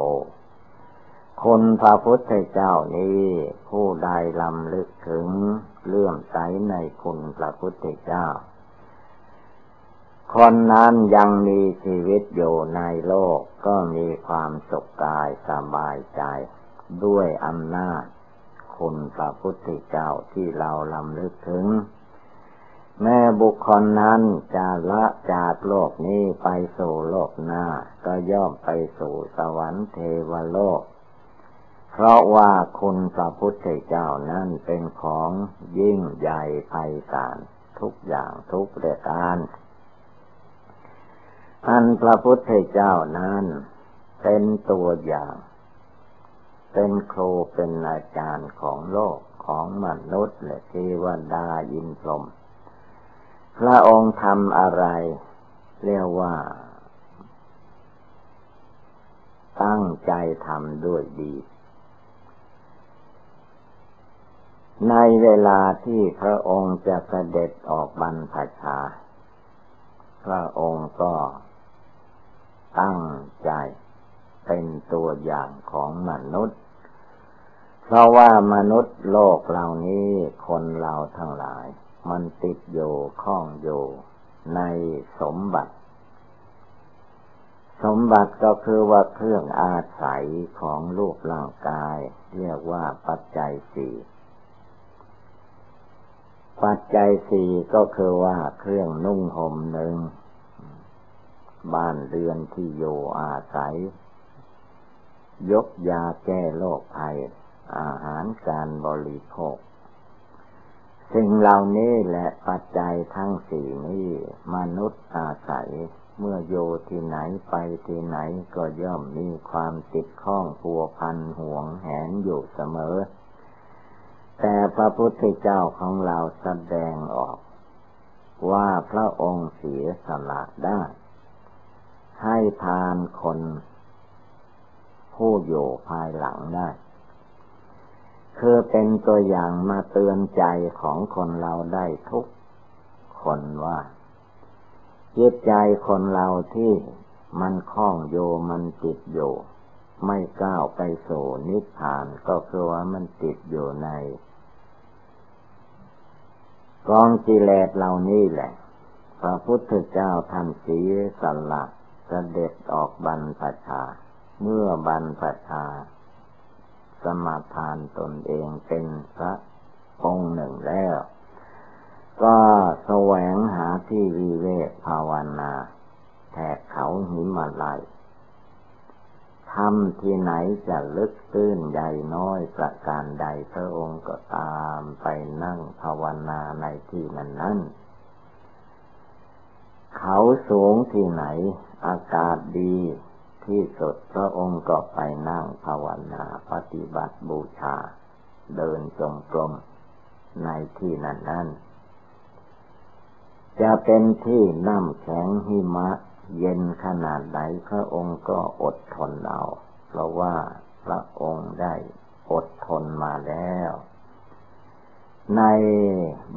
คนพระพุทธเจ้านี้ ผู้ใดลำลึกถึงเลื่อมใสในคุณพระพุทธเจ้า คนนั้นยังมีชีวิตอยู่ในโลกก็มีความสุขกายสบายใจ ด้วยอำนาจ คุณพระพุทธเจ้าที่เราลำลึกถึง แม่บุคคลนั้นจะละจากโลกนี้ไปสู่โลกหน้า ก็ย่อมไปสู่สวรรค์เทวโลก เพราะว่าคุณพระพุทธเจ้านั้นเป็นของยิ่งใหญ่ไพศาลทุกอย่างทุกประการท่านพระพุทธเจ้านั้นเป็นตัวอย่าง เป็นครูเป็นอาจารย์ของโลกของมนุษย์และเทวดาอินทรมพระองค์ทำอะไร เรียกว่า ตั้งใจทำด้วยดี ในเวลาที่พระองค์จะเสด็จออกบรรพชา พระองค์ก็ ตั้งใจเป็นตัวอย่างของมนุษย์ เพราะว่ามนุษย์โลกเหล่านี้คนเราทั้งหลาย มันติดอยู่ข้องอยู่ในสมบัติ สมบัติก็คือว่าเครื่องอาศัยของรูปร่างกาย เรียกว่าปัจจัยสี่ปัจจัยสี่ก็คือว่าเครื่องนุ่งห่มหนึ่ง บ้านเรือนที่อยู่อาศัย ยกยาแก้โรคภัย อาหารการบริโภค สิ่งเหล่านี้และปัจจัยทั้งสี่นี้ มนุษย์อาศัยเมื่อโยที่ไหนไปที่ไหนก็ย่อมมีความติดข้องผัวพันห่วงแหนอยู่เสมอ แต่พระพุทธเจ้าของเราแสดงออก ว่าพระองค์เสียสละได้ ให้ทานคนผู้อยู่ภายหลังได้ คือเป็นตัวอย่างมาเตือนใจของคนเราได้ทุกคนว่าจิตใจคนเราที่มันคล้องโยมันติดอยู่ไม่ก้าวไปสู่นิพพานก็คือว่ามันติดอยู่ในกองกิเลสเหล่านี้แหละ พระพุทธเจ้าท่านสีสละเสด็จออกบรรพชา เมื่อบรรพชา สมาทานตนเองเป็นพระองค์หนึ่งแล้ว ก็แสวงหาที่วิเวกภาวนาแถกเขาหิมาลัยทำที่ไหนจะลึกตื้นใหญ่น้อยประการใดพระองค์ก็ตามไปนั่งภาวนาในที่นั้นนั้นเขาสูงที่ไหน อากาศดี ที่สุดพระองค์ก็ไปนั่งภาวนาปฏิบัติบูชา เดินจงกรมในที่นั้นนั้นจะเป็นที่น้ำแข็งหิมะ เย็นขนาดไหนพระองค์ก็อดทนเอา เพราะว่าพระองค์ได้อดทนมาแล้ว ใน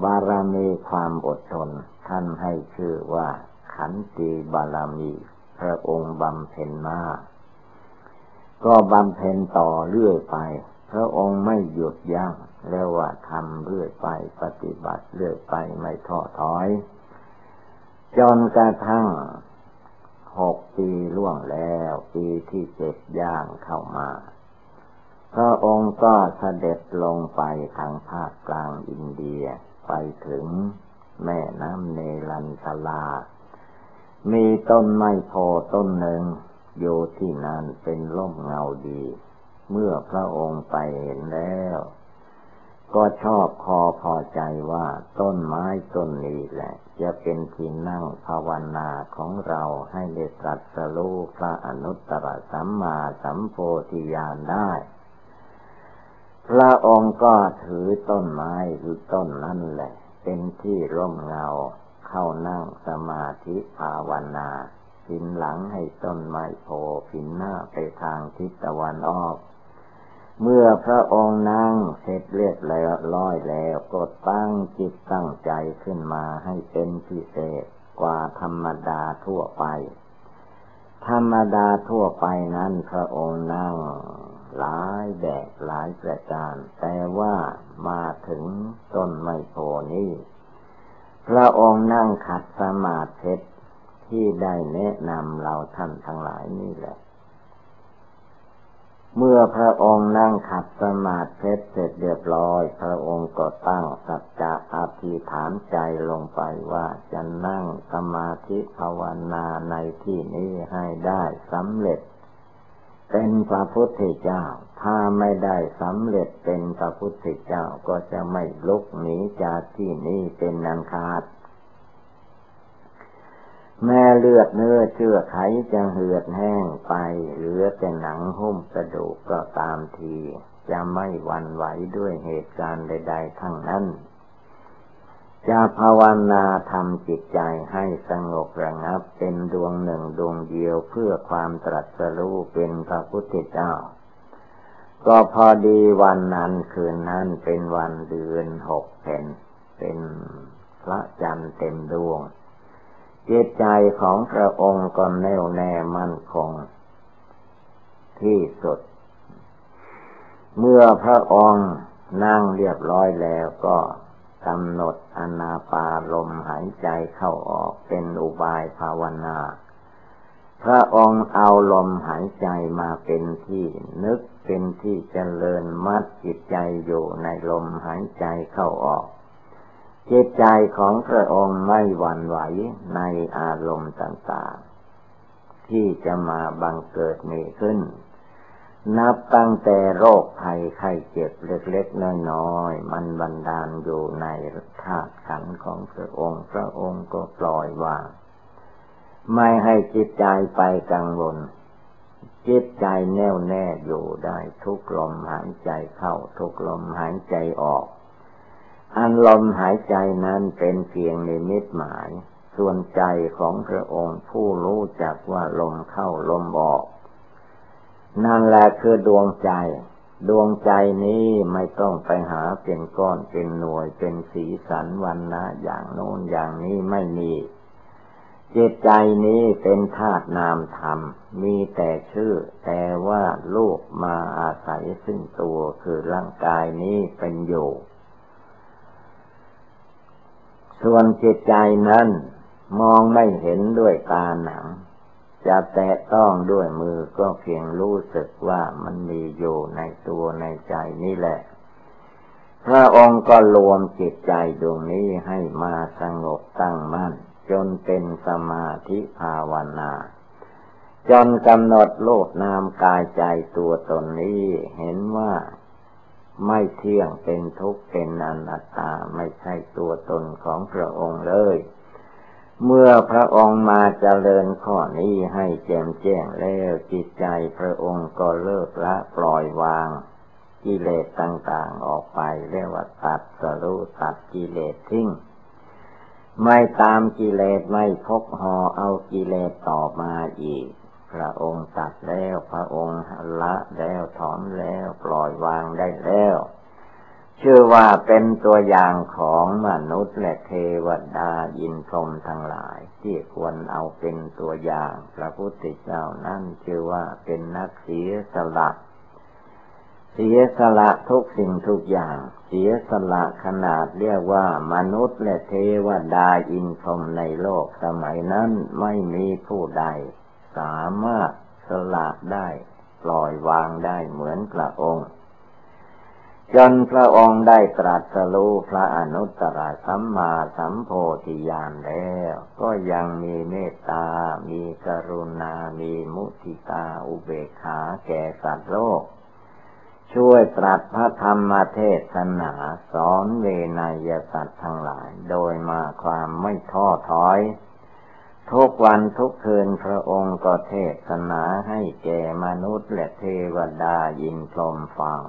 บารมีความอดทนท่านให้ชื่อว่าขันติบารมี พระองค์บำเพ็ญมาก็บำเพ็ญต่อเรื่อยไป พระองค์ไม่หยุดยัง้งเรียกว่าทำเรื่อยไปปฏิบัติเรื่อยไปไม่ท้อถอย จนกระทั่งหกปีล่วงแล้ว ปีที่เจ็ดย่างเข้ามา พระองค์ก็เสด็จลงไปทางภาคกลางอินเดียไปถึงแม่น้ำเนลันทลา มีต้นไม้โพต้นหนึ่ง อยู่ที่นั่นเป็นร่มเงาดี เมื่อพระองค์ไปเห็นแล้ว ก็ชอบคอพอใจว่าต้นไม้ต้นนี้แหละ จะเป็นที่นั่งภาวนาของเราให้ได้ตรัสรู้พระอนุตตรสัมมาสัมโพธิญาณได้พระองค์ก็ถือต้นไม้หรือต้นนั่นแหละ เป็นที่ร่มเงา เข้านั่งสมาธิภาวนาผินหลังให้ต้นไม้โพผินหน้าไปทางทิศตะวันออก เมื่อพระองค์นั่งเสร็จเรียบแล้วร้อยแล้วก็ตั้งจิตตั้งใจขึ้นมาให้เป็นพิเศษกว่าธรรมดาทั่วไป ธรรมดาทั่วไปนั้นพระองค์นั่งหลายแบบหลายประการ แต่ว่ามาถึงต้นไมโพนี้ พระองค์นั่งขัดสมาธิที่ได้แนะนำเราท่านทั้งหลายนี่แหละ เมื่อพระองค์นั่งขัดสมาธิเสร็จเรียบร้อย พระองค์ก็ตั้งสัจจะอธิษฐานใจลงไปว่าจะนั่งสมาธิภาวนาในที่นี้ให้ได้สำเร็จ เป็นพระพุทธเจ้า ถ้าไม่ได้สำเร็จเป็นพระพุทธเจ้าก็จะไม่ลุกหนีจากที่นี้เป็นนันคาด แม่เลือดเนื้อเชื่อไขจะเหือดแห้งไป เหลือแต่หนังหุ้มกระดูกก็ตามที จะไม่หวั่นไหวด้วยเหตุการณ์ใด ๆ ทั้งนั้น จะภาวนาทำจิตใจให้สงบระงับเป็นดวงหนึ่งดวงเดียวเพื่อความตรัสรู้เป็นพระพุทธเจ้า ก็พอดีวันนั้นคืนนั้นเป็นวันเดือนหกเพนเป็นพระจันทร์เต็มดวงจิตใจของพระองค์ก็แน่วแน่มั่นคง ที่สุด เมื่อพระองค์นั่งเรียบร้อยแล้วก็ กำหนดอนาปาลมหายใจเข้าออกเป็นอุบายภาวนา พระองค์เอาลมหายใจมาเป็นที่นึกเป็นที่เจริญมัดจิตใจอยู่ในลมหายใจเข้าออก จิตใจของพระองค์ไม่หวั่นไหวในอารมณ์ต่างๆ ที่จะมาบังเกิดมีขึ้น นับตั้งแต่โรคภัยไข้เจ็บเล็กๆน้อยๆมันบันดาลอยู่ในธาตุขันของพระองค์ พระองค์ก็ปล่อยวางไม่ให้จิตใจไปกังวล จิตใจแน่วแน่อยู่ได้ทุกลมหายใจเข้าทุกลมหายใจออก อันลมหายใจนั้นเป็นเพียงในมิตหมาย ส่วนใจของพระองค์ผู้รู้จักว่าลมเข้าลมออก นั่นแหละคือดวงใจ ดวงใจนี้ไม่ต้องไปหาเป็นก้อนเป็นหน่วยเป็นสีสันวันนะอย่างโน้นอย่างนี้ไม่มีจิตใจนี้เป็นธาตุนามธรรม มีแต่ชื่อ แต่ว่าลูกมาอาศัยซึ่งตัวคือร่างกายนี้เป็นอยู่ ส่วนจิตใจนั้น มองไม่เห็นด้วยตาหนัง จะแตะต้องด้วยมือก็เพียงรู้สึกว่ามันมีอยู่ในตัวในใจนี่แหละ พระองค์ก็รวมจิตใจดวงนี้ให้มาสงบตั้งมั่น จนเป็นสมาธิภาวนา จนกำหนดโลกนามกายใจตัวตนนี้เห็นว่าไม่เที่ยงเป็นทุกข์เป็นอนัตตาไม่ใช่ตัวตนของพระองค์เลย เมื่อพระองค์มาเจริญข้อนี้ให้แจ่มแจ้งแล้วจิตใจพระองค์ก็เลิกละปล่อยวางกิเลสต่างๆออกไปเรียกว่าตัดสรุตัดกิเลสทิ้งไม่ตามกิเลสไม่พกห่อเอากิเลสต่อมาอีก พระองค์ตัดแล้วพระองค์ละแล้วถอนแล้วปล่อยวางได้แล้ว ชื่อว่าเป็นตัวอย่างของมนุษย์และเทวดายินพรมทั้งหลาย ที่ควรเอาเป็นตัวอย่าง พระพุทธเจ้านั่นชื่อว่าเป็นนักเสียสละเสียสละทุกสิ่งทุกอย่าง เสียสละขนาดเรียกว่ามนุษย์และเทวดาอินพรมในโลกสมัยนั้นไม่มีผู้ใด สามารถสละได้ ปล่อยวางได้เหมือนพระองค์ จนพระองค์ได้ตรัสรู้พระอนุตตรสัมมาสัมโพธิญาณแล้ว ก็ยังมีเมตตา มีกรุณา มีมุทิตาอุเบกขาแก่สัตว์โลก ช่วยตรัสพระธรรมเทศนาสอนเวนยสัตว์ทั้งหลาย โดยมาความไม่ท้อถอย ทุกวันทุกคืนพระองค์ก็เทศนาให้แก่มนุษย์และเทวดายินชมฟัง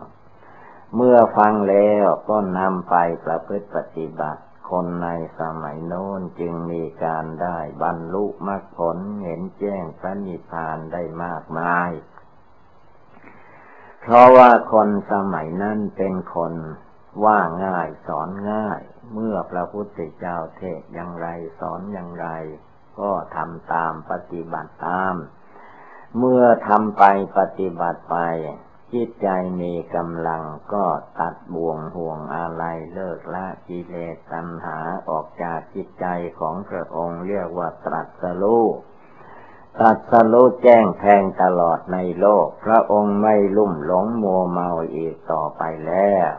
เมื่อฟังแล้วก็นำไปประพฤติปฏิบัติ คนในสมัยโน้นจึงมีการได้บรรลุมรรคผลเห็นแจ้งพระนิพพานได้มากมาย เพราะว่าคนสมัยนั้นเป็นคนว่าง่ายสอนง่าย เมื่อพระพุทธเจ้าเทศอย่างไรสอนอย่างไร ก็ทำตามปฏิบัติตาม เมื่อทำไปปฏิบัติไป จิตใจมีกำลังก็ตัดบ่วงห่วงอะไรเลิกละกิเลสตัณหาออกจากจิตใจของพระองค์เรียกว่าตรัสรู้ตัสรุแจ้งแทงตลอดในโลก พระองค์ไม่ลุ่มหลงมัวเมาอีกต่อไปแล้ว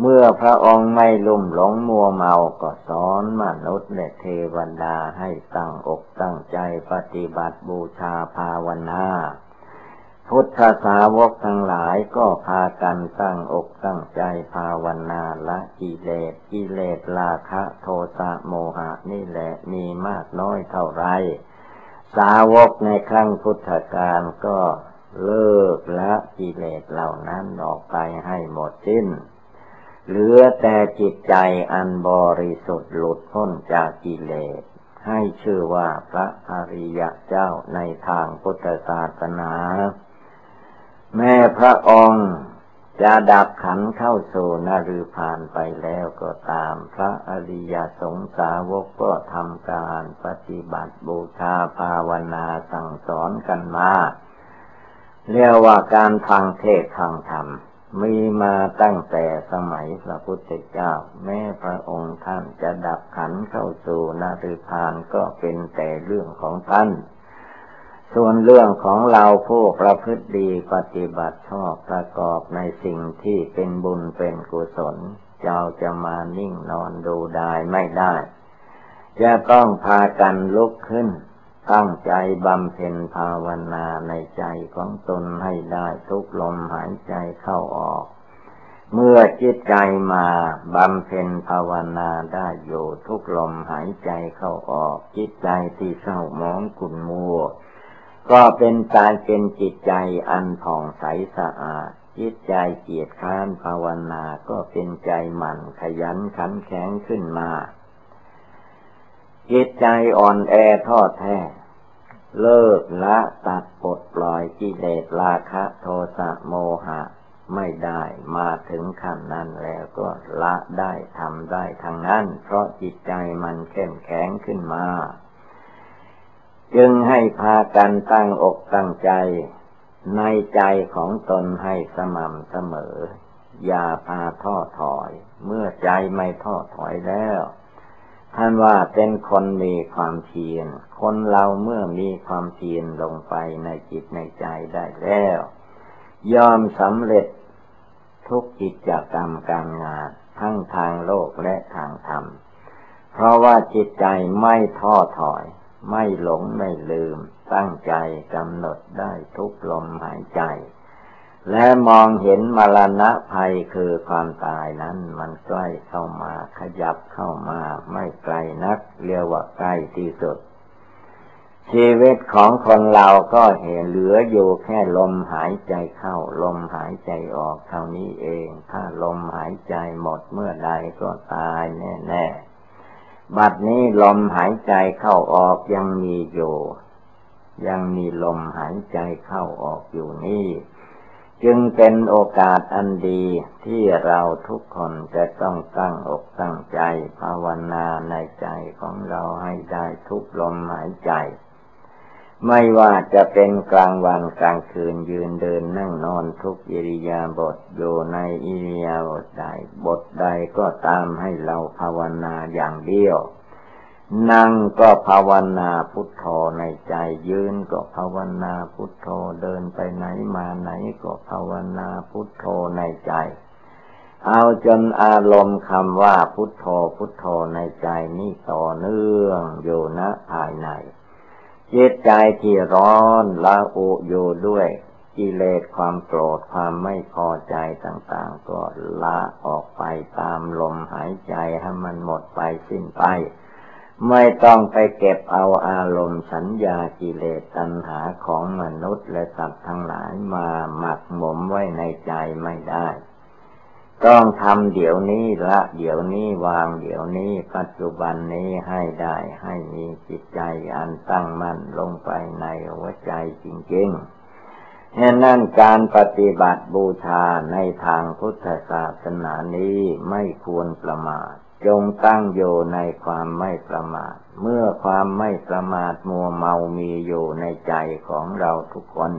เมื่อพระองค์ไม่ลุ่มหลงมัวเมาก็สอนมนุษย์และเทวดาให้ตั้งอกตั้งใจปฏิบัติบูชาภาวนา พุทธสาวกทั้งหลายก็พากันตั้งอกตั้งใจภาวนาละกิเลสกิเลสราคะโทสะโมหะนี่แหละมีมากน้อยเท่าไร สาวกในครั้งพุทธกาลก็เลิกละกิเลสเหล่านั้นออกไปให้หมดสิ้น เหลือแต่จิตใจอันบริสุทธิ์หลุดพ้นจากกิเลส ให้ชื่อว่าพระอริยเจ้าในทางพุทธศาสนา แม่พระองค์จะดับขันเข้าสู่นรุพานไปแล้วก็ตามพระอริยสงสาวกก็ทำการปฏิบัติบูชาภาวนาสั่งสอนกันมาเรียกว่าการฟังเทศทางธรรม มีมาตั้งแต่สมัยพระพุทธเจ้า แม้พระองค์ท่านจะดับขันเข้าสู่นรุพานก็เป็นแต่เรื่องของท่าน ส่วนเรื่องของเราผู้ประพฤติดีปฏิบัติชอบประกอบในสิ่งที่เป็นบุญเป็นกุศลเจ้าจะมานิ่งนอนดูได้ไม่ได้ จะต้องพากันลุกขึ้น ตั้งใจบำเพ็ญภาวนาในใจของตนให้ได้ทุกลมหายใจเข้าออก เมื่อจิตใจมาบำเพ็ญภาวนาได้อยู่ทุกลมหายใจเข้าออก จิตใจที่เศร้าหมองขุ่นมัว ก็เป็นการเป็นจิตใจอันผ่องใสสะอาด จิตใจเกียรติค้านภาวนาก็เป็นใจหมั่นขยันขันแข็งขึ้นมาจิตใจอ่อนแอท้อแท้ เลิกละตัดปลดปล่อยกิเลสราคะโทสะโมหะ ไม่ได้มาถึงขั้นนั้นแล้วก็ละได้ทำได้ทางนั้น เพราะจิตใจมันเข้มแข็งขึ้นมา จึงให้พากันตั้งอกตั้งใจ ในใจของตนให้สม่ำเสมอ อย่าพาท้อถอย เมื่อใจไม่ท้อถอยแล้ว ท่านว่าเป็นคนมีความเพียร คนเราเมื่อมีความเพียรลงไปในจิตในใจได้แล้ว ยอมสำเร็จทุกกิจกรรมการงาน ทั้งทางโลกและทางธรรม เพราะว่าจิตใจไม่ท้อถอย ไม่หลงไม่ลืม ตั้งใจกำหนดได้ทุกลมหายใจ และมองเห็นมรณะภัยคือความตายนั้น มันใกล้เข้ามาขยับเข้ามาไม่ไกลนัก เรียกว่าใกล้ที่สุด ชีวิตของคนเราก็เห็นเหลืออยู่แค่ลมหายใจเข้า ลมหายใจออกเท่านี้เอง ถ้าลมหายใจหมดเมื่อใดก็ตายแน่ ๆ บัดนี้ลมหายใจเข้าออกยังมีอยู่ ยังมีลมหายใจเข้าออกอยู่นี่ จึงเป็นโอกาสอันดีที่เราทุกคนจะต้องตั้งอกตั้งใจภาวนาในใจของเราให้ได้ทุกลมหายใจ ไม่ว่าจะเป็นกลางวันกลางคืนยืนเดินนั่งนอนทุกอิริยาบถอยู่ในอิริยาบถใดบทใดก็ตามให้เราภาวนาอย่างเดียว นั่งก็ภาวนาพุทโธในใจยืนก็ภาวนาพุทโธเดินไปไหนมาไหนก็ภาวนาพุทโธในใจ เอาจนอารมณ์คำว่าพุทโธพุทโธในใจนี่ต่อเนื่องอยู่ณภายใน จิตใจที่ร้อนละอุอยู่ด้วยกิเลสความโกรธความไม่พอใจต่าง ๆ ก็ละออกไปตามลมหายใจให้มันหมดไปสิ้นไป ไม่ต้องไปเก็บเอาอารมณ์สัญญากิเลสตัณหาของมนุษย์และสัตว์ทั้งหลายมาหมักหมมไว้ในใจไม่ได้ ต้องทำเดี๋ยวนี้ละเดี๋ยวนี้วางเดี๋ยวนี้ปัจจุบันนี้ให้ได้ให้มีจิตใจอันตั้งมั่นลงไปในหัวใจจริงๆฉะนั้นการปฏิบัติบูชาในทางพุทธศาสนานี้ไม่ควรประมาท จงตั้งอยู่ในความไม่ประมาท เมื่อความไม่ประมาทมัวเมามีอยู่ในใจของเราทุกคน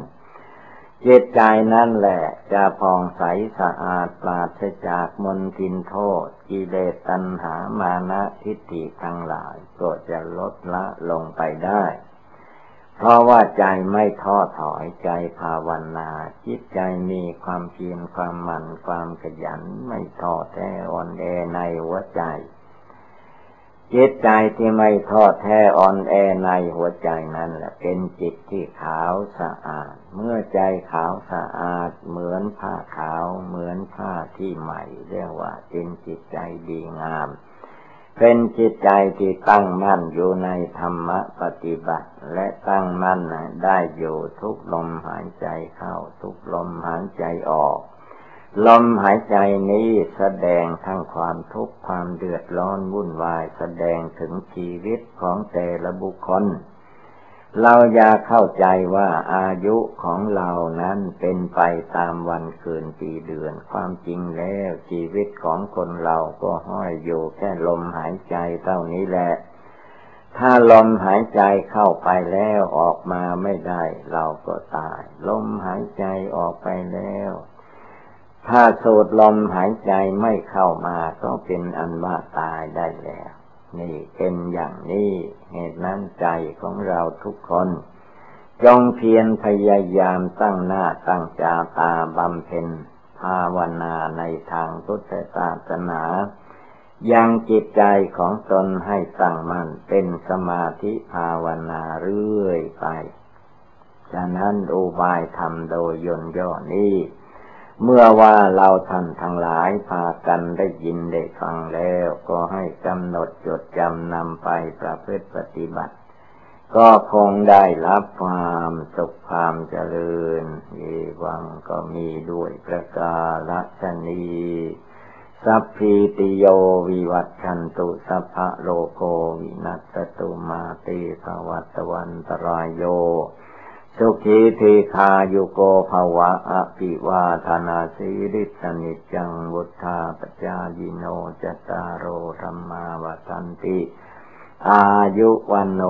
จิตใจนั่นแหละ จะผ่องใสสะอาดปราศจากมนทินโทษ กิเลสตัณหามานะทิฏฐิทั้งหลาย ก็จะลดละลงไปได้ เพราะว่าใจไม่ท้อถอยใจภาวนาจิตใจมีความเพียรความหมั่นความขยันไม่ท้อแท้อ่อนแอในหัวใจจิตใจที่ไม่ท้อแท้อ่อนแอในหัวใจนั่นแหละเป็นจิตที่ขาวสะอาด เมื่อใจขาวสะอาด เหมือนผ้าขาว เหมือนผ้าที่ใหม่ เรียกว่าเป็นจิตใจดีงาม เป็นจิตใจที่ตั้งมั่นอยู่ในธรรมปฏิบัติ และตั้งมั่นได้อยู่ทุกลมหายใจเข้า ทุกลมหายใจออก ลมหายใจนี้แสดงทั้งความทุกข์ความเดือดร้อนวุ่นวายแสดงถึงชีวิตของแต่ละบุคคล เราอย่าเข้าใจว่าอายุของเรานั้นเป็นไปตามวันคืนปีเดือน ความจริงแล้วชีวิตของคนเราก็ห้อยอยู่แค่ลมหายใจเท่านี้แหละ ถ้าลมหายใจเข้าไปแล้วออกมาไม่ได้ เราก็ตาย ลมหายใจออกไปแล้ว ถ้าสูดลมหายใจไม่เข้ามาก็เป็นอันว่าตายได้แล้ว นี่เป็นอย่างนี้เหตุนั้นใจของเราทุกคน จงเพียรพยายามตั้งหน้าตั้งจาตาบำเพ็ญภาวนาในทางพุทธศาสนายังจิตใจของตนให้ตั้งมั่นเป็นสมาธิภาวนาเรื่อยไป ฉะนั้นอุบายธรรมโดยยนย่อนี้ เมื่อว่าเราท่านทั้งหลายพากันได้ยินได้ฟังแล้ว ก็ให้กำหนดจดจำนำไปประพฤติปฏิบัติ ก็คงได้รับความสุขความเจริญเอวังก็มีด้วยประการฉะนี้ สัพพีติโยวิวัชชันตุสัพพะโรโค วินัสสะตุมา เต ภะวัตวันตะราโย สุขี ทีฆายุโก ภะวะ อะภิวาทะนะสีลิสสะ นิจจังวุฑฒาปะจายิโน จัตตาโรธัมมาวัฑฒันติ อายุวัณโณ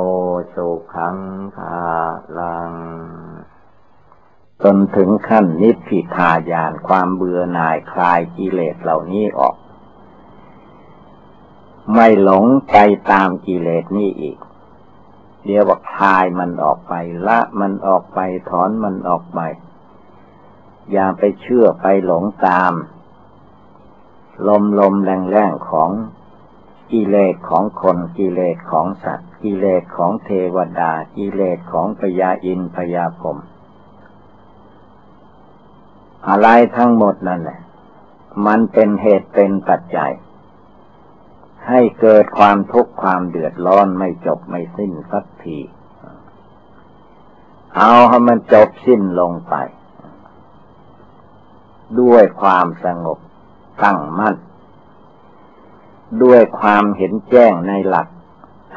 สุขังภาลัง จนถึงขั้นนิพพิทายานความเบื่อหน่ายคลายกิเลสเหล่านี้ออก ไม่หลงไปตามกิเลสนี้อีก เดี๋ยวว่าคลายมันออกไป ละมันออกไปถอนมันออกไป อย่าไปเชื่อไปหลงตาม ลมลมแรงแรงของกิเลสของคนกิเลสของสัตว์ กิเลสของเทวดา กิเลสของพยาอินพยาพรมอะไรทั้งหมดนั่นแหละ มันเป็นเหตุเป็นปัจจัย ให้เกิดความทุกข์ความเดือดร้อนไม่จบไม่สิ้นสักที เอาให้มันจบสิ้นลงไป ด้วยความสงบตั้งมั่น ด้วยความเห็นแจ้งในหลัก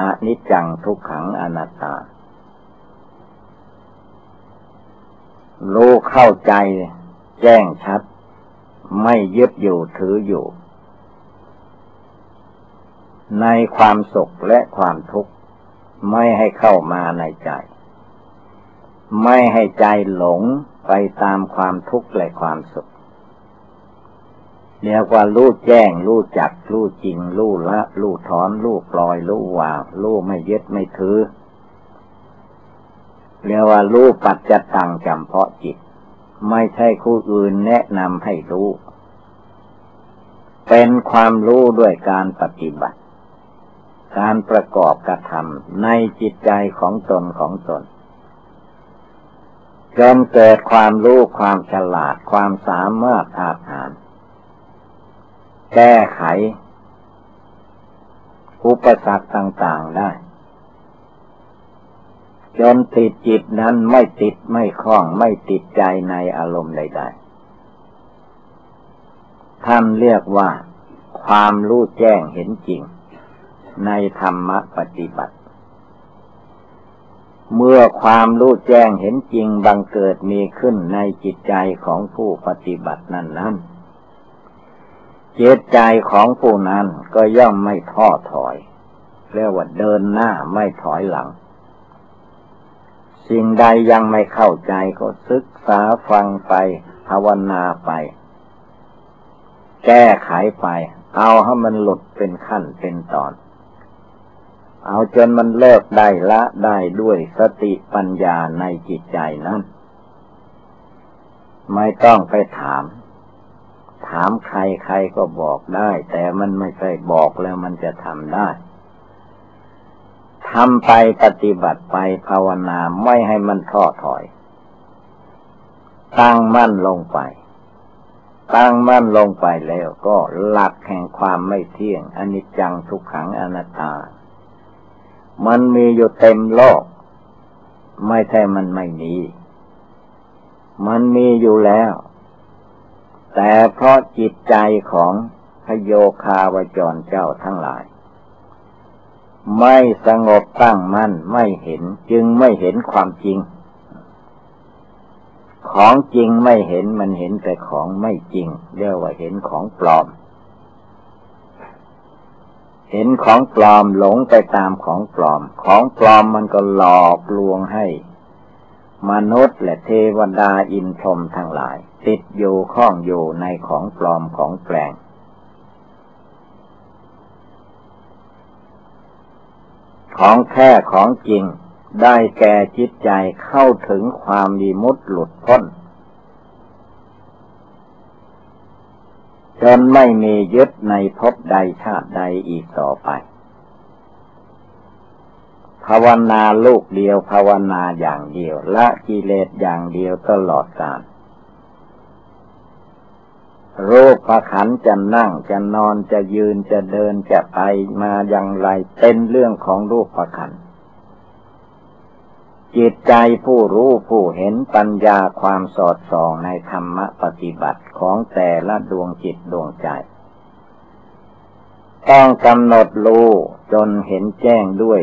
อนิจจังทุกขังอนัตตารู้เข้าใจแจ้งชัด ไม่ยึดอยู่ถืออยู่ ในความสุขและความทุกข์ ไม่ให้เข้ามาในใจ ไม่ให้ใจหลงไปตามความทุกข์และความสุขเรียกว่ารู้แจ้ง รู้จัก รู้จริง รู้ละ รู้ถอน รู้ปล่อย รู้วาง รู้ไม่ยึดไม่ถือเรียกว่ารู้ปัจจตังจำเพาะจิต ไม่ใช่คู่อื่นแนะนำให้รู้ เป็นความรู้ด้วยการปฏิบัติ การประกอบกระทำในจิตใจของตนของตนจนเกิดความรู้ความฉลาดความสามารถอาหาร แก้ไข อุปสรรคต่างๆได้ จนติดจิตนั้นไม่ติดไม่คล้องไม่ติดใจในอารมณ์ใดๆท่านเรียกว่า ความรู้แจ้งเห็นจริง ในธรรมปฏิบัติ เมื่อความรู้แจ้งเห็นจริงบังเกิดมีขึ้นในจิตใจของผู้ปฏิบัตินั้นนั้นจิตใจของผู้นั้นก็ย่อมไม่ท้อถอย เรียกว่าเดินหน้าไม่ถอยหลัง สิ่งใดยังไม่เข้าใจก็ศึกษาฟังไปภาวนาไป แก้ไขไป เอาให้มันหลุดเป็นขั้นเป็นตอน เอาจนมันเลิกได้ละได้ด้วยสติปัญญาในจิตใจนั้น ไม่ต้องไปถาม ถามใครใครก็บอกได้ แต่มันไม่ใช่บอกแล้วมันจะทำได้ทำไปปฏิบัติไปภาวนาไม่ให้มันท้อถอย ตั้งมั่นลงไป ตั้งมั่นลงไปแล้วก็หลักแห่งความไม่เที่ยงอนิจจังทุกขังอนัตตา มันมีอยู่เต็มโลก ไม่ใช่มันไม่มี มันมีอยู่แล้ว แต่เพราะจิตใจของพโยคาวจรเจ้าทั้งหลาย ไม่สงบตั้งมั่นไม่เห็นจึงไม่เห็นความจริง ของจริงไม่เห็นมันเห็นแต่ของไม่จริงเรียกว่าเห็นของปลอม เห็นของปลอมหลงไปตามของปลอม ของปลอมมันก็หลอกลวงให้ มนุษย์และเทวดาอินทรมทั้งหลาย ติดอยู่ข้องอยู่ในของปลอมของแปลง ของแท้ของจริงได้แก่จิตใจเข้าถึงความมีมุตหลุดพ้น จนไม่มียึดในภพใดชาติใดอีกต่อไป ภาวนาลูกเดียว ภาวนาอย่างเดียว ละกิเลสอย่างเดียวตลอดกาลรูปประขันจะนั่งจะนอนจะยืนจะเดินจะไปมาอย่างไรเป็นเรื่องของรูปประขัน จิตใจผู้รู้ผู้เห็นปัญญาความสอดส่องในธรรมปฏิบัติของแต่ละดวงจิตดวงใจต้องกำหนดรู้จนเห็นแจ้งด้วย